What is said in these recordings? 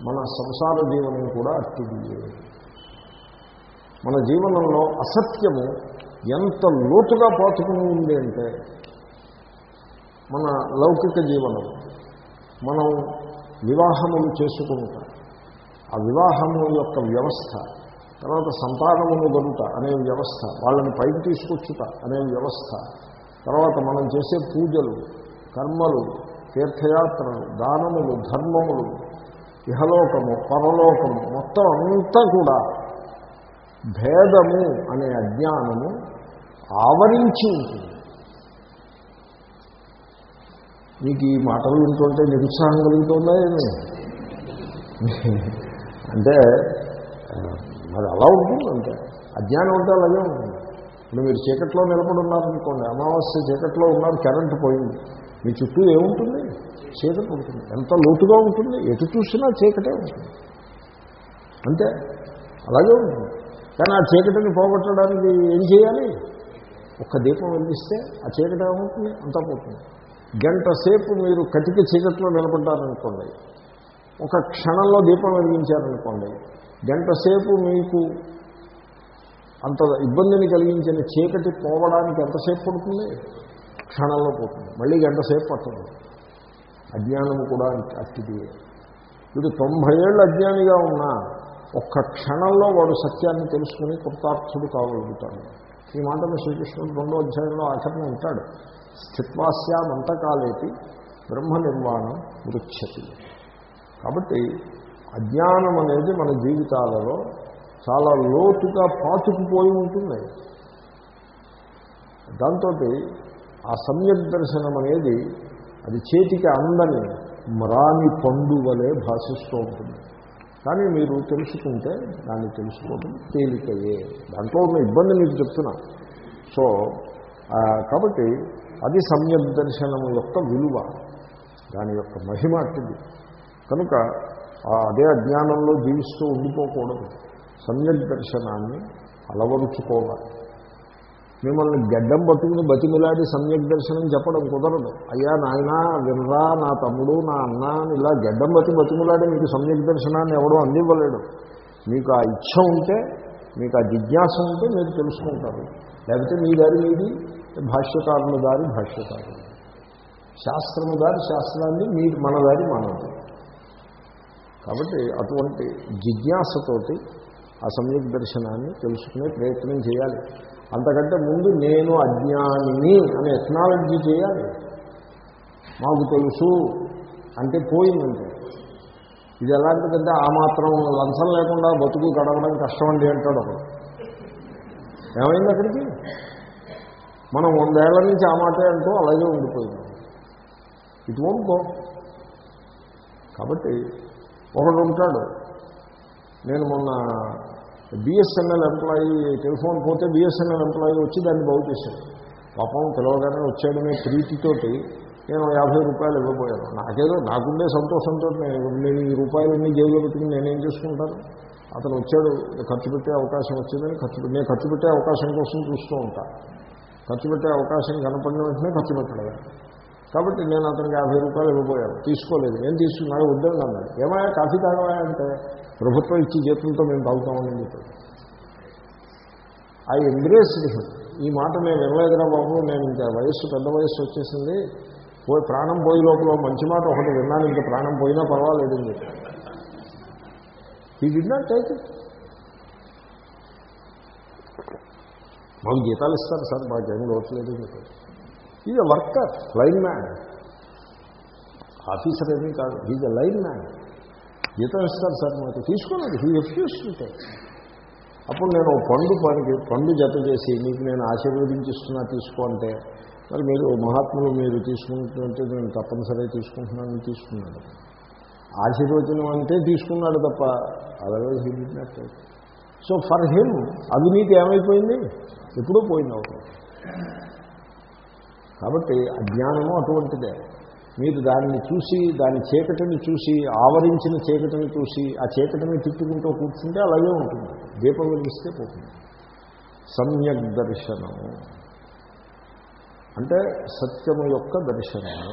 మన సంసార జీవనం కూడా అట్టిదియే మన జీవనంలో అసత్యము ఎంత లోతుగా పాతుకుని ఉంది అంటే మన లౌకిక జీవనం మనం వివాహములు చేసుకుంటాం. ఆ వివాహము యొక్క వ్యవస్థ తర్వాత సంతానమును గడుట అనే వ్యవస్థ వాళ్ళని పైకి తీసుకొచ్చుట అనే వ్యవస్థ తర్వాత మనం చేసే పూజలు కర్మలు తీర్థయాత్రలు దానములు ధర్మములు ఇహలోకము పరలోకము మొత్తం అంతా కూడా భేదము అనే అజ్ఞానము ఆవరించి ఉంటుంది. మీకు ఈ మాటలు వింటుంటే నిరుత్సాహం కలుగుతుందా ఏమి? అంటే మరి అలా ఉంటుంది అంటే అజ్ఞానం అంటే అలాగే ఉంటుంది. ఇప్పుడు మీరు చీకట్లో నిలబడి ఉన్నారనుకోండి అమావాస్య చీకట్లో ఉన్నారు కరెంటు పోయింది. మీ చుట్టూ ఏముంటుంది? చీకటి ఉంటుంది. ఎంత లోతుగా ఉంటుంది? ఎటు చూసినా చీకటే ఉంటుంది. అంతే. అలాగే ఉంటుంది. కానీ ఆ చీకటిని పోగొట్టడానికి ఏం చేయాలి? ఒక్క దీపం వెలిగిస్తే ఆ చీకటి ఏమవుతుంది అంతా పోతుంది. గంట సేపు మీరు కటిక చీకట్లో నిలబడ్డారనుకోండి ఒక క్షణంలో దీపం వెలిగించారనుకోండి గంట సేపు మీకు అంత ఇబ్బందిని కలిగించిన చీకటి పోవడానికి ఎంతసేపు పడుతుంది? క్షణంలో పోతుంది. మళ్ళీ గంట సేపు పడుతుంది. అజ్ఞానము కూడా అస్థితి వీడు తొంభై ఏళ్ళు అజ్ఞానిగా ఉన్నా ఒక్క క్షణంలో వాడు సత్యాన్ని తెలుసుకుని కృతార్థుడు కాగలుగుతాడు. ఈ మాటను శ్రీకృష్ణుడు రెండో అధ్యాయంలో ఆచరణ ఉంటాడు స్థిత్వాస్యామంతకాలేటి బ్రహ్మ నిర్మాణం వృక్షతి కాబట్టి అజ్ఞానం అనేది మన జీవితాలలో చాలా లోతుగా పాతుకుపోయి ఉంటుంది. దాంతో ఆ సమ్యక్ దర్శనం అనేది అది చేతికి అందని మ్రాని పండు వలె భాషిస్తూ ఉంటుంది. కానీ మీరు తెలుసుకుంటే దాన్ని తెలుసుకోవడం తేలికయే. దాంట్లో ఉన్న ఇబ్బంది మీకు చెప్తున్నా. సో కాబట్టి అది సమ్యక్ దర్శనం యొక్క విలువ దాని యొక్క మహిమ అట్టిది. కనుక ఆ అదే అజ్ఞానంలో జీవిస్తూ ఉండిపోకూడదు. సమ్యక్ దర్శనాన్ని అలవరుచుకోవాలి. మిమ్మల్ని గడ్డం పట్టుకుని బతిమిలాడి సమ్యక్ దర్శనం చెప్పడం కుదరదు. అయ్యా నాయన వినరా నా తమ్ముడు నా అన్న ఇలా గడ్డం బతి బతిమిలాడి మీకు సమ్యక్ దర్శనాన్ని ఎవడో అందివ్వలేడు. మీకు ఆ ఇచ్ఛ ఉంటే మీకు ఆ జిజ్ఞాస ఉంటే మీరు తెలుసుకుంటారు. లేకపోతే మీ దారి మీది భాష్యకారుల దారి భాష్యకారులు. శాస్త్రము దారి శాస్త్రాన్ని మీ మన దారి మనది కాబట్టి అటువంటి జిజ్ఞాసతోటి ఆ సమ్యక్ దర్శనాన్ని తెలుసుకునే ప్రయత్నం చేయాలి. అంతకంటే ముందు నేను అజ్ఞానిని అని ఎక్నాలజీ చేయాలి. మాకు తెలుసు అంటే పోయిందంటే. ఇది ఎలాంటిదంటే ఆ మాత్రం లంచం లేకుండా బతుకు గడవడం కష్టం అండి అంటాడు ఒకడు ఏమైంది అక్కడికి? మనం వందేళ్ళ నుంచి ఆ మాటే అంటూ అలాగే ఉండిపోయింది. ఇటు గో కాబట్టి ఒకడు ఉంటాడు. నేను మొన్న బిఎస్ఎన్ఎల్ ఎంప్లాయీ టెలిఫోన్ పోతే బిఎస్ఎన్ఎల్ ఎంప్లాయీ వచ్చి దాన్ని బాగు చేశాడు. పాపం పిలవగానే వచ్చాడనే ప్రీతితోటి నేను యాభై రూపాయలు ఇవ్వబోయాను. నాకేదో నాకుండే సంతోషంతో నేను నేను ఈ రూపాయలన్నీ జైల్లో పెట్టుకుని నేనేం చేసుకుంటాను? అతను వచ్చాడు ఖర్చు పెట్టే అవకాశం వచ్చిందని ఖర్చు నేను ఖర్చు పెట్టే అవకాశం కోసం చూస్తూ ఉంటాను ఖర్చు పెట్టే అవకాశం కనపడిన వెంటనే ఖర్చు పెట్టడమే కాబట్టి నేను అతనికి యాభై రూపాయలు ఇవ్వబోయాను. తీసుకోలేదు. నేను తీసుకున్నాడు? వద్దని అన్నాడు. ఏమయ్యా కాఫీ తాగవా అంటే ప్రభుత్వం ఇచ్చి జీతంతో మేము తాగుతామని చెప్పాడు. ఐ ఎంబ్రేస్ ఈ మాట నేను వినలేదురా బాబు నేను ఇంకా వయస్సు పెద్ద వయస్సు వచ్చేసింది. పోయి ప్రాణం పోయి లోపల మంచి మాట ఒకటి విన్నాను ఇంకా ప్రాణం పోయినా పర్వాలేదు చెప్పి ఈ డి నాట్ టేక్ ఇట్ మాకు జీతాలు ఇస్తారు సార్ మాకేం లోట్లేదు చెప్పారు is a worker line man officer ఏమీ కాదు. ఈజ్ అ లైన్ మ్యాన్ జీతం ఇస్తారు సార్ మాకు తీసుకోలేదు హీ రిఫ్యూజ్ అప్పుడు నేను పండు పనికి పండు జత చేసి మీకు నేను ఆశీర్వదించిస్తున్నా తీసుకో అంటే మరి మీరు మహాత్ములు మీరు తీసుకుంటుంటే నేను తప్పనిసరిగా తీసుకుంటున్నాను తీసుకున్నాను ఆశీర్వచనం అంటే తీసుకున్నాడు తప్ప otherwise he not so for him అవినీతి ఏమైపోయింది? ఎప్పుడూ పోయింది అవుతుంది. కాబట్టి అజ్ఞానము అటువంటిదే. మీరు దాన్ని చూసి దాని చీకటిని చూసి ఆవరించిన చీకటిని చూసి ఆ చీకటిని తిట్టుకుంటూ కూర్చుంటే అలాగే ఉంటుంది. దీపం వెలిగిస్తే పోతుంది. సమ్యక్ దర్శనము. అంటే సత్యము యొక్క దర్శనము.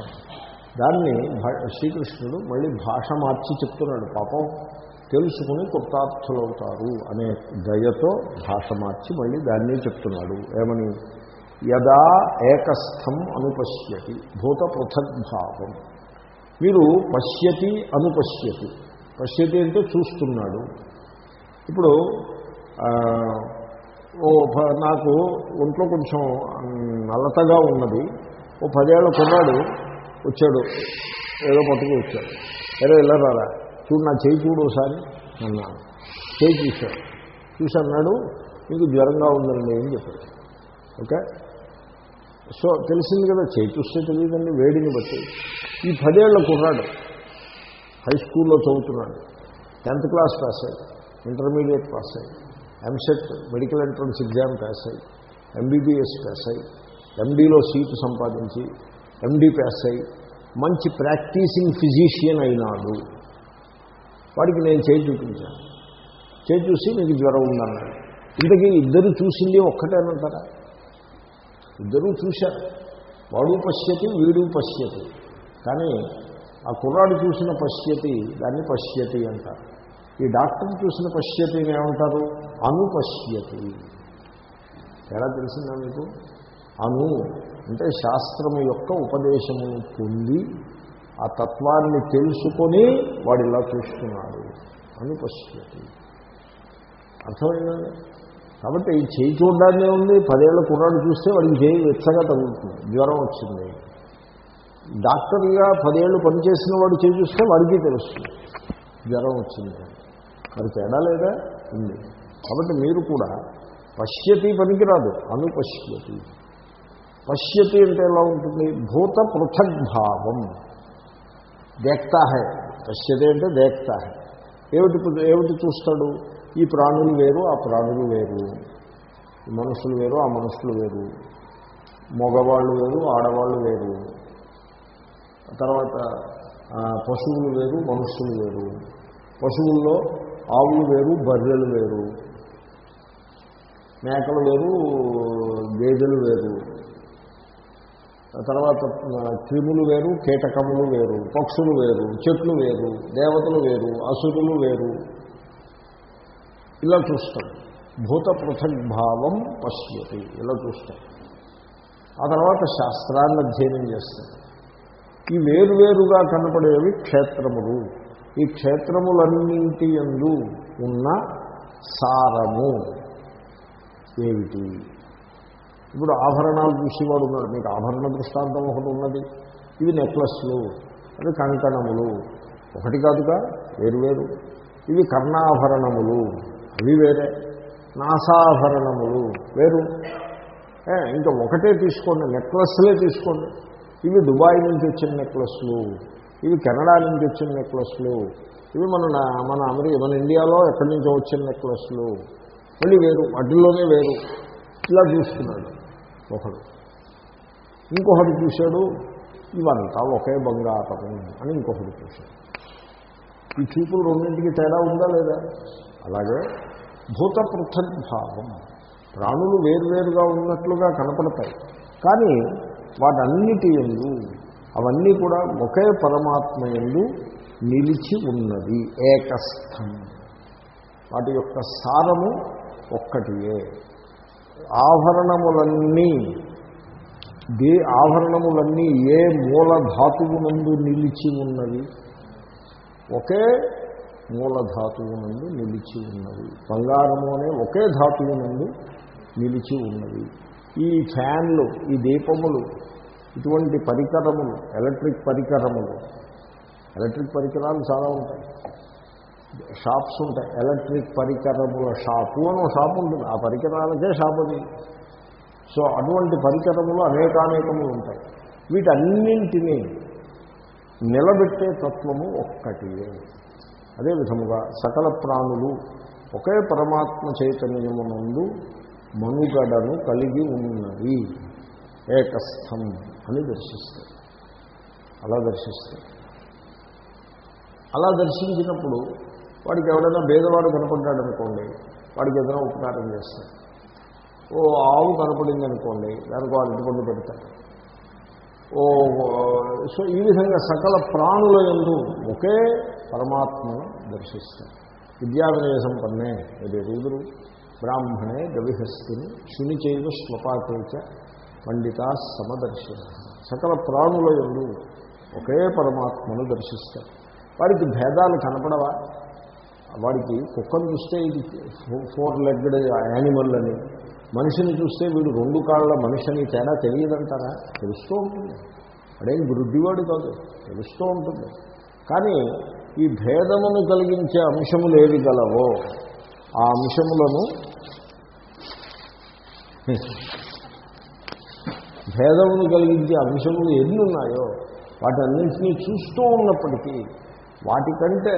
దాన్ని శ్రీకృష్ణుడు మళ్ళీ భాష మార్చి చెప్తున్నాడు. పాపం తెలుసుకుని కృతార్థులవుతారు అనే దయతో భాష మార్చి మళ్ళీ దాన్నే చెప్తున్నాడు. ఏమని? యదా ఏకస్థం అనుపశ్యతి భూత పృథగ్భావం. మీరు పశ్యతి అనుపశ్యతి. పశ్యతి అంటే చూస్తున్నాడు. ఇప్పుడు ఓ ప- నాకు ఒంట్లో కొంచెం నల్లతగా ఉన్నది. ఓ పదేళ్ళ కొన్నాడు వచ్చాడు. ఏదో పట్టుకు వచ్చాడు. ఏదో ఇలా రారా. చూడు నా చేయి చూడు ఒకసారి. అన్నాను చేయి చూశాడు. చూసి అన్నాడు మీకు జ్వరంగా ఉందండి అని చెప్పాడు. ఓకే? సో తెలిసింది కదా చేయి చూస్తే తెలియదండి వేడిని బట్టి. ఈ పదేళ్ళ కుర్రాడు హై స్కూల్లో చదువుతున్నాడు. టెన్త్ క్లాస్ పాస్ అయ్యి ఇంటర్మీడియట్ పాస్ అయ్యి EAMCET medical entrance exam pass అయ్యి ఎంబీబీఎస్ పాస్ అయ్యి ఎండీలో సీటు సంపాదించి ఎండీ పాస్ అయ్యి మంచి ప్రాక్టీసింగ్ ఫిజీషియన్ అయినాడు. వాడికి నేను చేయి చూపించాను చేయి చూసి నీకు జ్వరం ఉందన్నాడు. ఇంతకీ ఇద్దరు చూసింది ఒక్కటేనంటారా? ఇద్దరూ చూశారు. వాడు పశ్యతి వీడు పశ్యతి. కానీ ఆ కుర్రాడు చూసిన పశ్యతి దాన్ని పశ్యతి అంటారు. ఈ డాక్టర్ చూసిన పశ్యతిని ఏమంటారు? అనుపశ్యతి ఎలా తెలిసిందా మీకు? అను అంటే శాస్త్రము యొక్క ఉపదేశమును పొంది ఆ తత్వాన్ని తెలుసుకొని వాడు ఇలా చూస్తున్నాడు అనుపశ్యతి అర్థమైందండి కాబట్టి చేయి చూడడానే ఉంది పదేళ్ళ కుర్రాడు చూస్తే వాడికి చేయి వెచ్చగా తగులుతుంది జ్వరం వచ్చింది. డాక్టర్గా పదేళ్ళు పనిచేసిన వాడు చేయి చూస్తే వాడికి తెలుస్తుంది జ్వరం వచ్చింది. మరి తేడా లేదా? ఉంది. కాబట్టి మీరు కూడా పశ్యతి పనికిరాదు అనుపశ్యతి. పశ్యతి అంటే ఎలా ఉంటుంది? భూత పృథగ్భావం. దేక్తా హై పశ్యతి అంటే దేక్తా హై ఏమిటి ఏమిటి చూస్తాడు? ఈ ప్రాణులు వేరు ఆ ప్రాణులు వేరు. మనుషులు వేరు ఆ మనుషులు వేరు. మగవాళ్ళు వేరు ఆడవాళ్ళు వేరు. తర్వాత పశువులు వేరు మనుషులు వేరు. పశువుల్లో ఆవులు వేరు బర్రెలు వేరు. మేకలు వేరు గేదెలు వేరు. తర్వాత క్రిములు వేరు కీటకములు వేరు. పక్షులు వేరు చెట్లు వేరు దేవతలు వేరు అసురులు వేరు. ఇలా చూస్తాడు. భూత పృథగ్భావం పశ్యతి. ఇలా చూస్తాడు. ఆ తర్వాత శాస్త్రాన్ని అధ్యయనం చేస్తాడు. ఈ వేరువేరుగా కనపడేవి క్షేత్రములు. ఈ క్షేత్రములన్నింటి యందు ఉన్న సారము ఏమిటి? ఇప్పుడు ఆభరణాలు చూసేవాడు ఉన్నాడు. మీకు ఆభరణ దృష్టాంతం ఒకటి ఉన్నది. ఇవి నెక్లెస్లు అవి కంకణములు. ఒకటి కాదుగా వేరువేరు. ఇవి కర్ణాభరణములు. అవి వేరే. నాసాభరణములు వేరు. ఇంకా ఒకటే తీసుకోండి నెక్లెస్లే తీసుకోండి. ఇవి దుబాయ్ నుంచి వచ్చిన నెక్లెస్లు ఇవి కెనడా నుంచి వచ్చిన నెక్లెస్లు ఇవి మన మన అమెరికా మన ఇండియాలో ఎక్కడి నుంచో వచ్చిన నెక్లెస్లు. మళ్ళీ వేరు వాటిల్లోనే వేరు. ఇలా చూస్తున్నాడు ఒకడు. ఇంకొకటి చూశాడు ఇవంతా ఒకే బంగారం అని ఇంకొకటి చూశాడు. ఈ చూపులు రెండింటికి తేడా ఉందా లేదా? అలాగే భూత పృథగ్భావం ప్రాణులు వేరువేరుగా ఉన్నట్లుగా కనపడతాయి. కానీ వాటన్నిటి ఎందు అవన్నీ కూడా ఒకే పరమాత్మ ఎందు నిలిచి ఉన్నది ఏకస్థం. వాటి యొక్క సారము ఒక్కటియే. ఆభరణములన్నీ దే ఆభరణములన్నీ ఏ మూల ధాతువునందు నిలిచి ఉన్నవి? ఒకే మూల ధాతువునందు నిలిచి ఉన్నది బంగారము అనే ఒకే ధాతువునందు నిలిచి ఉన్నది ఈ ఫ్యాన్లు ఈ దీపములు ఇటువంటి పరికరములు ఎలక్ట్రిక్ పరికరములు ఎలక్ట్రిక్ పరికరాలు చాలా ఉంటాయి. షాప్స్ ఉంటాయి. ఎలక్ట్రిక్ పరికరముల షాపు అని షాప్ ఉంటుంది. ఆ పరికరాలకే షాప్ అది. సో అటువంటి పరికరములు అనేకానేకములు ఉంటాయి. వీటన్నింటినీ నిలబెట్టే తత్వము ఒక్కటి అదే విధముగా సకల ప్రాణులు ఒకే పరమాత్మ చైతన్యమునందు మనుగడను కలిగి ఉన్నవి. ఏకస్థం అని దర్శిస్తాయి అలా దర్శిస్తాయి అలా దర్శించినప్పుడు వాడికి ఎవడైనా భేదవాడు కనపడ్డాడు అనుకోండి వాడికి ఏదైనా ఉపకారం చేస్తాడు ఓ ఆవు కనపడింది అనుకోండి దానికి వాడు ఇటుపండు పెడతాడు. ఓ సో ఈ విధంగా సకల ప్రాణుల ఎందు ఒకే పరమాత్మను దర్శిస్తారు. విద్యావినయ సంపన్నే ఇది రుదురు బ్రాహ్మణే గవిహస్తిని శుని చైవ స్వపాతేచ పండిత సమదర్శన. సకల ప్రాణుల ఎందు ఒకే పరమాత్మను దర్శిస్తారు. వాడికి భేదాలు కనపడవా? వాడికి కుక్కను చూస్తే ఇది ఫోర్ లెగ్డ్ యానిమల్ అని మనిషిని చూస్తే వీడు రెండు కాళ్ళ మనిషిని తేడా తెలియదంటారా? తెలుస్తూ ఉంటుంది. అదేం వృద్ధివాడు కాదు తెలుస్తూ ఉంటుంది. కానీ ఈ భేదమును కలిగించే అంశములు ఏవి గలవో ఆ అంశములను భేదమును కలిగించే అంశములు ఎన్ని ఉన్నాయో వాటన్నింటినీ చూస్తూ ఉన్నప్పటికీ వాటికంటే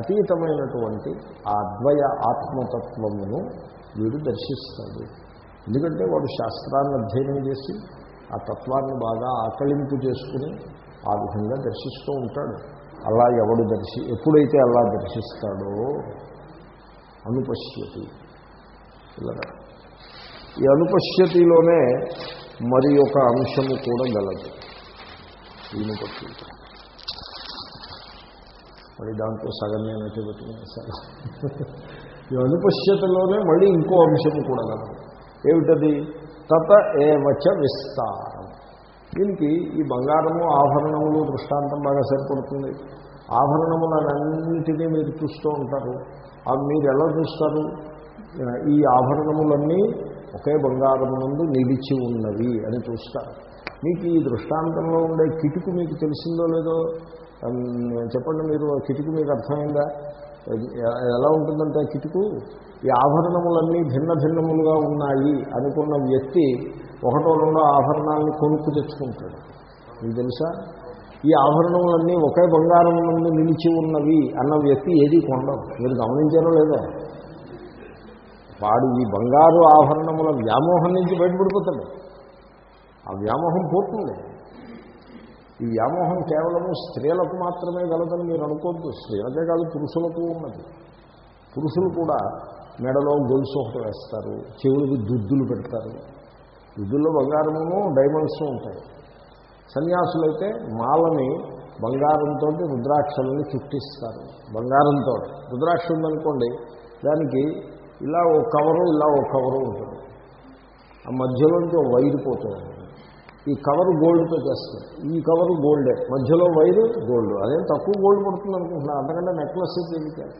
అతీతమైనటువంటి ఆ అద్వయ ఆత్మతత్వమును వీడు దర్శిస్తాడు. ఎందుకంటే వాడు శాస్త్రాన్ని అధ్యయనం చేసి ఆ తత్వాన్ని బాగా ఆకలింపు చేసుకుని ఆ విధంగా దర్శిస్తూ ఉంటాడు. అలా ఎవడు దర్శి ఎప్పుడైతే అలా దర్శిస్తాడో అనుపశ్యతి. ఇలాగా. ఈ అనుపశ్యతిలోనే మరి ఒక అంశము కూడా గలదు. దీని మరి దాంట్లో సగం నేనైతే పెట్టుకునే సగం ఈ అనుపశ్యతలోనే మళ్ళీ ఇంకో అంశము కూడా గలదు. ఏమిటది? తత ఏవచ విస్తార దీనికి ఈ బంగారము ఆభరణములు దృష్టాంతం బాగా సరిపడుతుంది. ఆభరణములన్నింటినీ మీరు చూస్తూ ఉంటారు. అవి మీరు ఎలా చూస్తారు ఈ ఆభరణములన్నీ ఒకే బంగారము నుండి నిలిచి ఉన్నవి అని చూస్తారు. మీకు ఈ దృష్టాంతంలో ఉండే కిటుకు మీకు తెలిసిందో లేదో చెప్పండి మీరు కిటుకు మీకు అర్థమైందా? ఎలా ఉంటుందంటే కిటుకు? ఈ ఆభరణములన్నీ భిన్న భిన్నములుగా ఉన్నాయి అనుకున్న వ్యక్తి ఒకటో రెండో ఆభరణాలను కొనుక్కు తెచ్చుకుంటాడు. మీకు తెలుసా? ఈ ఆభరణములన్నీ ఒకే బంగారం నుండి నిలిచి ఉన్నవి అన్న వ్యక్తి ఏది కొండం మీరు గమనించారో లేదా? వాడు ఈ బంగారు ఆభరణముల వ్యామోహం నుంచి బయటపడిపోతాడు. ఆ వ్యామోహం పోతుంది. ఈ వ్యామోహం కేవలము స్త్రీలకు మాత్రమే గలదని మీరు అనుకోవద్దు స్త్రీలకే కాదు పురుషులకు ఉన్నది. పురుషులు కూడా మెడలో గొలుసు ఒకటి వేస్తారు చెవులకు దుద్దులు పెడతారు. విధుల్లో బంగారమును డైమండ్స్ ఉంటాయి. సన్యాసులైతే మాలని బంగారంతో రుద్రాక్షలని చుట్టిస్తారు. బంగారంతో. రుద్రాక్ష ఉందనుకోండి దానికి ఇలా ఓ కవరు ఇలా ఓ కవరు ఉంటుంది. ఆ మధ్యలోంచి ఒక వైరు పోతుంది ఈ కవర్ గోల్డ్తో చేస్తారు. ఈ కవర్ గోల్డే. మధ్యలో వైరు గోల్డ్. అదేం తక్కువ గోల్డ్ పడుతుంది అనుకుంటున్నా అంతకంటే నెక్లెస్ తెలియదు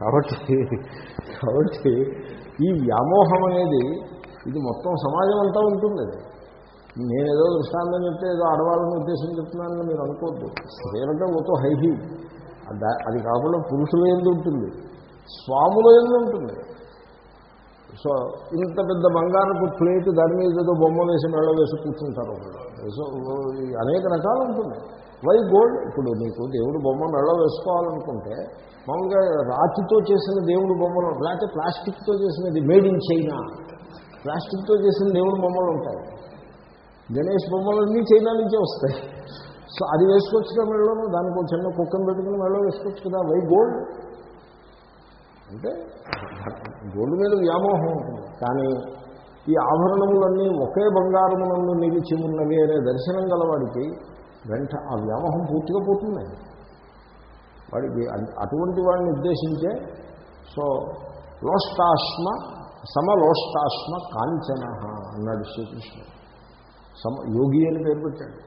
కాబట్టి కాబట్టి ఈ వ్యామోహం అనేది ఇది మొత్తం సమాజం అంతా ఉంటుంది. నేను నేనేదో దృష్టాంతం చెప్తే ఏదో ఆడవాళ్ళని ఉద్దేశం చెప్తున్నానని మీరు అనుకోవద్దు స్త్రీలంటే మొత్తం హైహీ అది కాకుండా పురుషుల ఎందు ఉంటుంది. స్వాముల ఎందు ఉంటుంది. సో ఇంత పెద్ద బంగారపు ప్లేట్ దాని మీద ఏదో బొమ్మ వేసి మెళ్ళ వేసి కూర్చుంటారు సో అనేక రకాలు ఉంటుంది. Why gold? ఇప్పుడు నీకు దేవుడు బొమ్మ మెడ వేసుకోవాలనుకుంటే మామూలుగా రాతితో చేసిన దేవుడు బొమ్మలు లేకపోతే ప్లాస్టిక్తో చేసినది మేడ్ ఇన్ చైనా. ప్లాస్టిక్తో చేసిన దేవుడు బొమ్మలు ఉంటాయి. గణేష్ బొమ్మలన్నీ చైనా నుంచే వస్తాయి. సో అది వేసుకోవచ్చు కదా మెళ్ళను దానికి చిన్న కుక్కను పెట్టుకుని మెడలో వేసుకోవచ్చు కదా? Why gold? అంటే గోల్డ్ మీద వ్యామోహం ఉంటుంది. కానీ ఈ ఆభరణములన్నీ ఒకే బంగారమునందు నిలిచి ఉన్నవి అనే దర్శనం గలవాడికి వెంట ఆ వ్యామోహం పూర్తిగా పోతుంది. వాడికి అటువంటి వాడిని ఉద్దేశించే సో లోష్టాశ్మ సమలోష్టాశ్మ కాంచన అన్నాడు శ్రీకృష్ణుడు. సమ యోగి అని పేరు పెట్టాడు.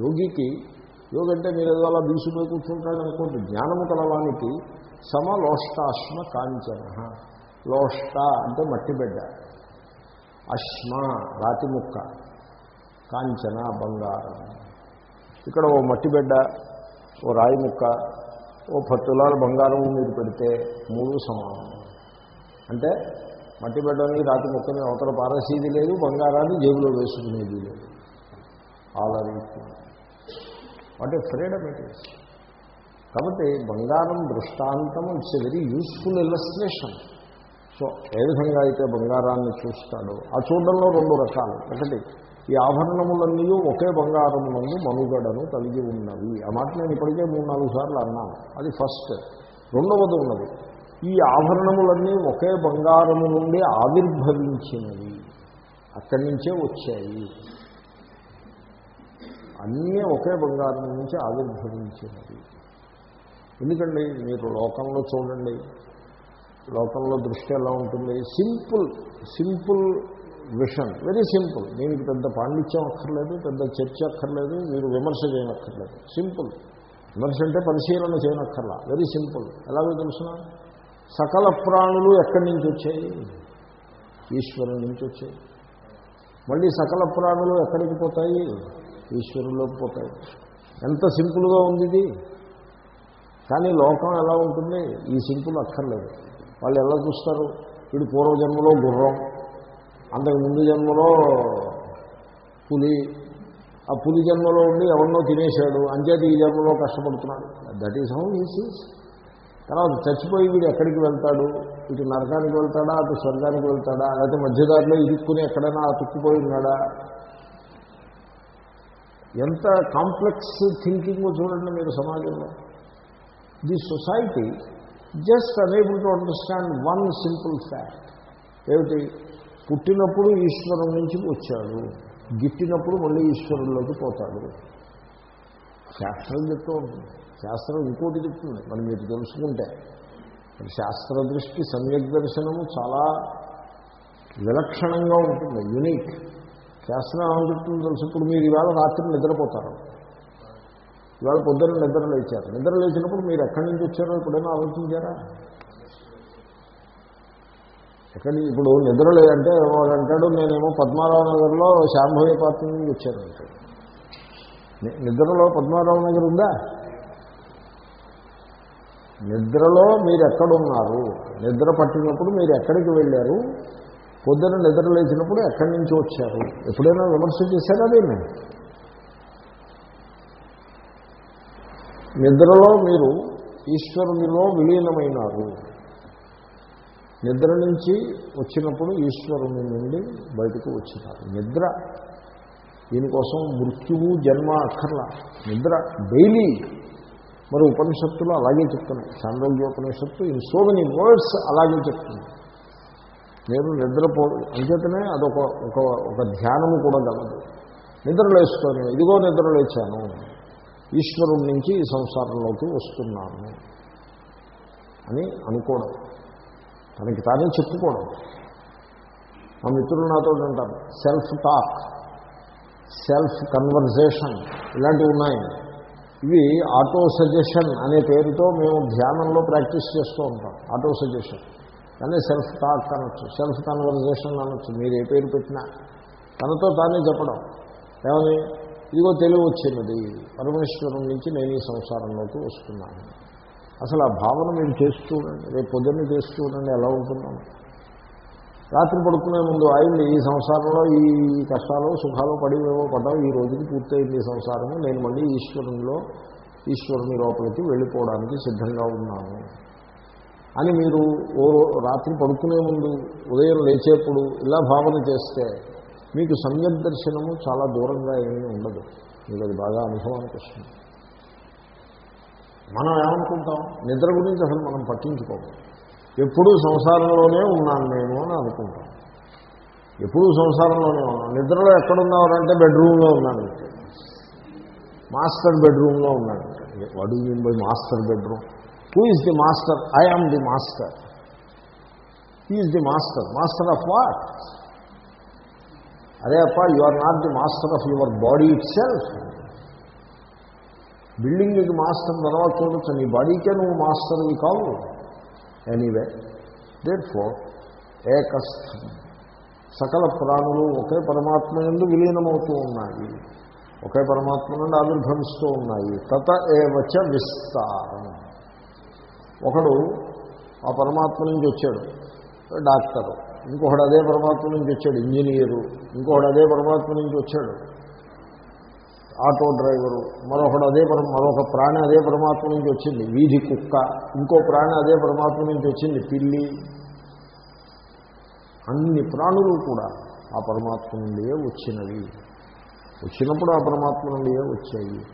యోగికి యోగి అంటే మీరు ఏదో అలా బీసిపోయి కూర్చుంటాడు అనుకోండి జ్ఞానము కలవానికి సమలోష్టాశ్మ కాంచన. లోష్ట అంటే మట్టి బిడ్డ. అశ్మ రాతి ముక్క. కాంచన బంగారం. ఇక్కడ ఓ మట్టి బిడ్డ ఓ రాయి ముక్క ఓ పత్తులాల బంగారం మీరు పెడితే మూడు సమానం. అంటే మట్టి బిడ్డని రాతి ముక్కని అవతల పారసీది లేదు బంగారాన్ని జేబులో వేసుకునేది లేదు. All are what a freedom it is. కాబట్టి బంగారం దృష్టాంతం it's a very useful illustration so ఏ విధంగా అయితే బంగారాన్ని చూస్తాడో ఆ చూడడంలో రెండు రకాలు. ఒకటి ఈ ఆభరణములన్నీ ఒకే బంగారములను మనుగడను కలిగి ఉన్నవి. ఆ మాట నేను ఇప్పటికే మూడు నాలుగు సార్లు అన్నాను అది ఫస్ట్. రెండవది ఉన్నది. ఈ ఆభరణములన్నీ ఒకే బంగారము నుండి ఆవిర్భవించినవి. అక్కడి నుంచే వచ్చాయి. అన్నీ ఒకే బంగారం నుంచి ఆవిర్భవించినవి. ఎందుకండి? మీరు లోకంలో చూడండి. లోకంలో దృష్టి ఎలా ఉంటుంది? Simple simple vision very simple దీనికి పెద్ద పాండిత్యం అక్కర్లేదు పెద్ద చర్చ అక్కర్లేదు మీరు విమర్శ చేయనక్కర్లేదు. సింపుల్ విమర్శ అంటే పరిశీలన చేయనక్కర్లా. వెరీ సింపుల్ ఎలాగో తెలుసిన? సకల ప్రాణులు ఎక్కడి నుంచి వచ్చాయి? ఈశ్వరుని నుంచి వచ్చాయి. మళ్ళీ సకల ప్రాణులు ఎక్కడికి పోతాయి? ఈశ్వరులోకి పోతాయి. ఎంత సింపుల్గా ఉంది ఇది? కానీ లోకం ఎలా ఉంటుంది? ఈ సింపుల్ అక్కర్లేదు. వాళ్ళు ఎలా చూస్తారు? వీడు పూర్వజన్మలో గుర్రం. అంతకు ముందు జన్మలో పులి ఆ పులి జన్మలో ఉండి ఎవరినో తినేశాడు. అంచేత ఈ జన్మలో కష్టపడుతున్నాడు. That is how is is తర్వాత చచ్చిపోయి వీడు ఎక్కడికి వెళ్తాడు? ఇటు నరకానికి వెళ్తాడా? అటు స్వర్గానికి వెళ్తాడా? లేకపోతే మధ్యదారిలో ఇరుక్కుని ఎక్కడైనా అతుక్కుపోయి ఉన్నాడా? ఎంత కాంప్లెక్స్ థింకింగ్ చూడండి మీరు సమాజంలో. The society just unable to understand one simple fact ఏమిటి? పుట్టినప్పుడు ఈశ్వరం నుంచి వచ్చాడు. గిట్టినప్పుడు మళ్ళీ ఈశ్వరుల్లోకి పోతాడు. శాస్త్రం చెప్తూ ఉంటుంది. శాస్త్రం ఇంకోటి చెప్తుంది. మరి మీరు తెలుసుకుంటే. శాస్త్ర దృష్టి సమ్యక్ దర్శనము చాలా విలక్షణంగా ఉంటుంది. యునిక్. శాస్త్రం ఏమని చెప్తుంది తెలుసు. ఇప్పుడు మీరు ఈవేళ రాత్రి నిద్రపోతారు. ఇవాళ పొద్దున్న నిద్ర లేచారు. నిద్ర లేచినప్పుడు మీరు ఎక్కడి నుంచి వచ్చారో ఎప్పుడైనా ఆలోచించారా? ఎక్కడి ఇప్పుడు నిద్ర లేదంటే వాడు అంటాడు నేనేమో పద్మారావు నగర్లో శాంభవి పాత్ర నుంచి వచ్చాను అంటాడు నిద్రలో పద్మారావు నగర్ ఉందా? నిద్రలో మీరు ఎక్కడున్నారు నిద్ర పట్టినప్పుడు మీరు ఎక్కడికి వెళ్ళారు? పొద్దున నిద్ర లేచినప్పుడు ఎక్కడి నుంచి వచ్చారు? ఎప్పుడైనా విమర్శ చేశారా దీన్ని? నిద్రలో మీరు ఈశ్వరునిలో విలీనమైనారు. నిద్ర నుంచి వచ్చినప్పుడు ఈశ్వరుని నుండి బయటకు వచ్చినారు. నిద్ర దీనికోసం మృత్యువు జన్మ అక్కర్లా. నిద్ర డైలీ. మరి ఉపనిషత్తులు అలాగే చెప్తున్నాయి. చాంద్రోగ్యోపనిషత్తు ఇన్ సో మెనీ వర్డ్స్ అలాగే చెప్తున్నాయి నేను నిద్రపో అంచేతనే అదొక ఒక ఒక ధ్యానము కూడా గలదు. నిద్ర ఇదిగో నిద్రలేచాను ఈశ్వరుడి నుంచి ఈ సంసారంలోకి వస్తున్నాను అని అనుకోవడం. తనకి తానే చెప్పుకోవడం. మా మిత్రులు నాతో అంటారు సెల్ఫ్ టాక్ సెల్ఫ్ కన్వర్జేషన్ ఇలాంటివి ఉన్నాయి. ఇవి ఆటో సజెషన్ అనే పేరుతో మేము ధ్యానంలో ప్రాక్టీస్ చేస్తూ ఉంటాం. ఆటో సజెషన్ కానీ సెల్ఫ్ టాక్ అనొచ్చు. సెల్ఫ్ కన్వర్జేషన్ అనొచ్చు. మీరు ఏ పేరు పెట్టినా. తనతో తానే చెప్పడం. ఏమని? ఇదిగో తెలివి వచ్చినది. పరమేశ్వరం నుంచి నేను ఈ సంసారంలోకి వస్తున్నాను. అసలు ఆ భావన మీరు చేస్తూ ఉండండి. రేపు పొద్దున్న చేస్తూ ఉండండి ఎలా ఉంటున్నాను రాత్రి పడుకునే ముందు అయింది ఈ సంసారంలో ఈ కష్టాలు సుఖాలు పడివేవో పడ్డావు ఈ రోజుకి పూర్తయింది ఈ సంసారము నేను మళ్ళీ ఈశ్వరునిలో ఈశ్వరుని లోపలికి వెళ్ళిపోవడానికి సిద్ధంగా ఉన్నాను. అని మీరు ఓ రాత్రి పడుకునే ముందు ఉదయం లేచేప్పుడు ఇలా భావన చేస్తే మీకు సమ్యక్ దర్శనము చాలా దూరంగా ఏమీ ఉండదు. మీకు అది బాగా అనుభవానికి వస్తుంది. మనం ఏమనుకుంటాం? నిద్ర గురించి అసలు మనం పట్టించుకోము. ఎప్పుడూ సంసారంలోనే ఉన్నాను నేను అని అనుకుంటాం. ఎప్పుడూ సంసారంలోనే ఉన్నాను. నిద్రలో ఎక్కడున్నారంటే బెడ్రూమ్లో ఉన్నాను. మాస్టర్ బెడ్రూమ్లో ఉన్నాడు వడు by master bedroom. Who is the master I am the master he is the master master of what అదే అప్ప you are not the master of your body itself బిల్డింగ్కి మాస్టర్ తర్వాత చూడొచ్చు నీ బాడీకే నువ్వు మాస్టర్వి కావు. ఎనీవే దేట్ ఫోర్ ఏకస్థం. సకల ప్రాణులు ఒకే పరమాత్మ నుండి విలీనమవుతూ ఉన్నాయి. ఒకే పరమాత్మ నుండి ఆవిర్భవిస్తూ ఉన్నాయి. తత ఏవచ విస్తారం. ఒకడు ఆ పరమాత్మ నుంచి వచ్చాడు డాక్టరు. ఇంకొకడు అదే పరమాత్మ నుంచి వచ్చాడు ఇంజనీరు. ఇంకొకడు అదే పరమాత్మ నుంచి వచ్చాడు ఆటో డ్రైవరు మరొకడు అదే పరమ మరొక ప్రాణి అదే పరమాత్మ నుంచి వచ్చింది. వీధి కుక్క ఇంకో ప్రాణి అదే పరమాత్మ నుంచి వచ్చింది. పిల్లి. అన్ని ప్రాణులు కూడా ఆ పరమాత్మ నుండియే వచ్చినవి. వచ్చినప్పుడు ఆ పరమాత్మ నుండియే వచ్చాయి.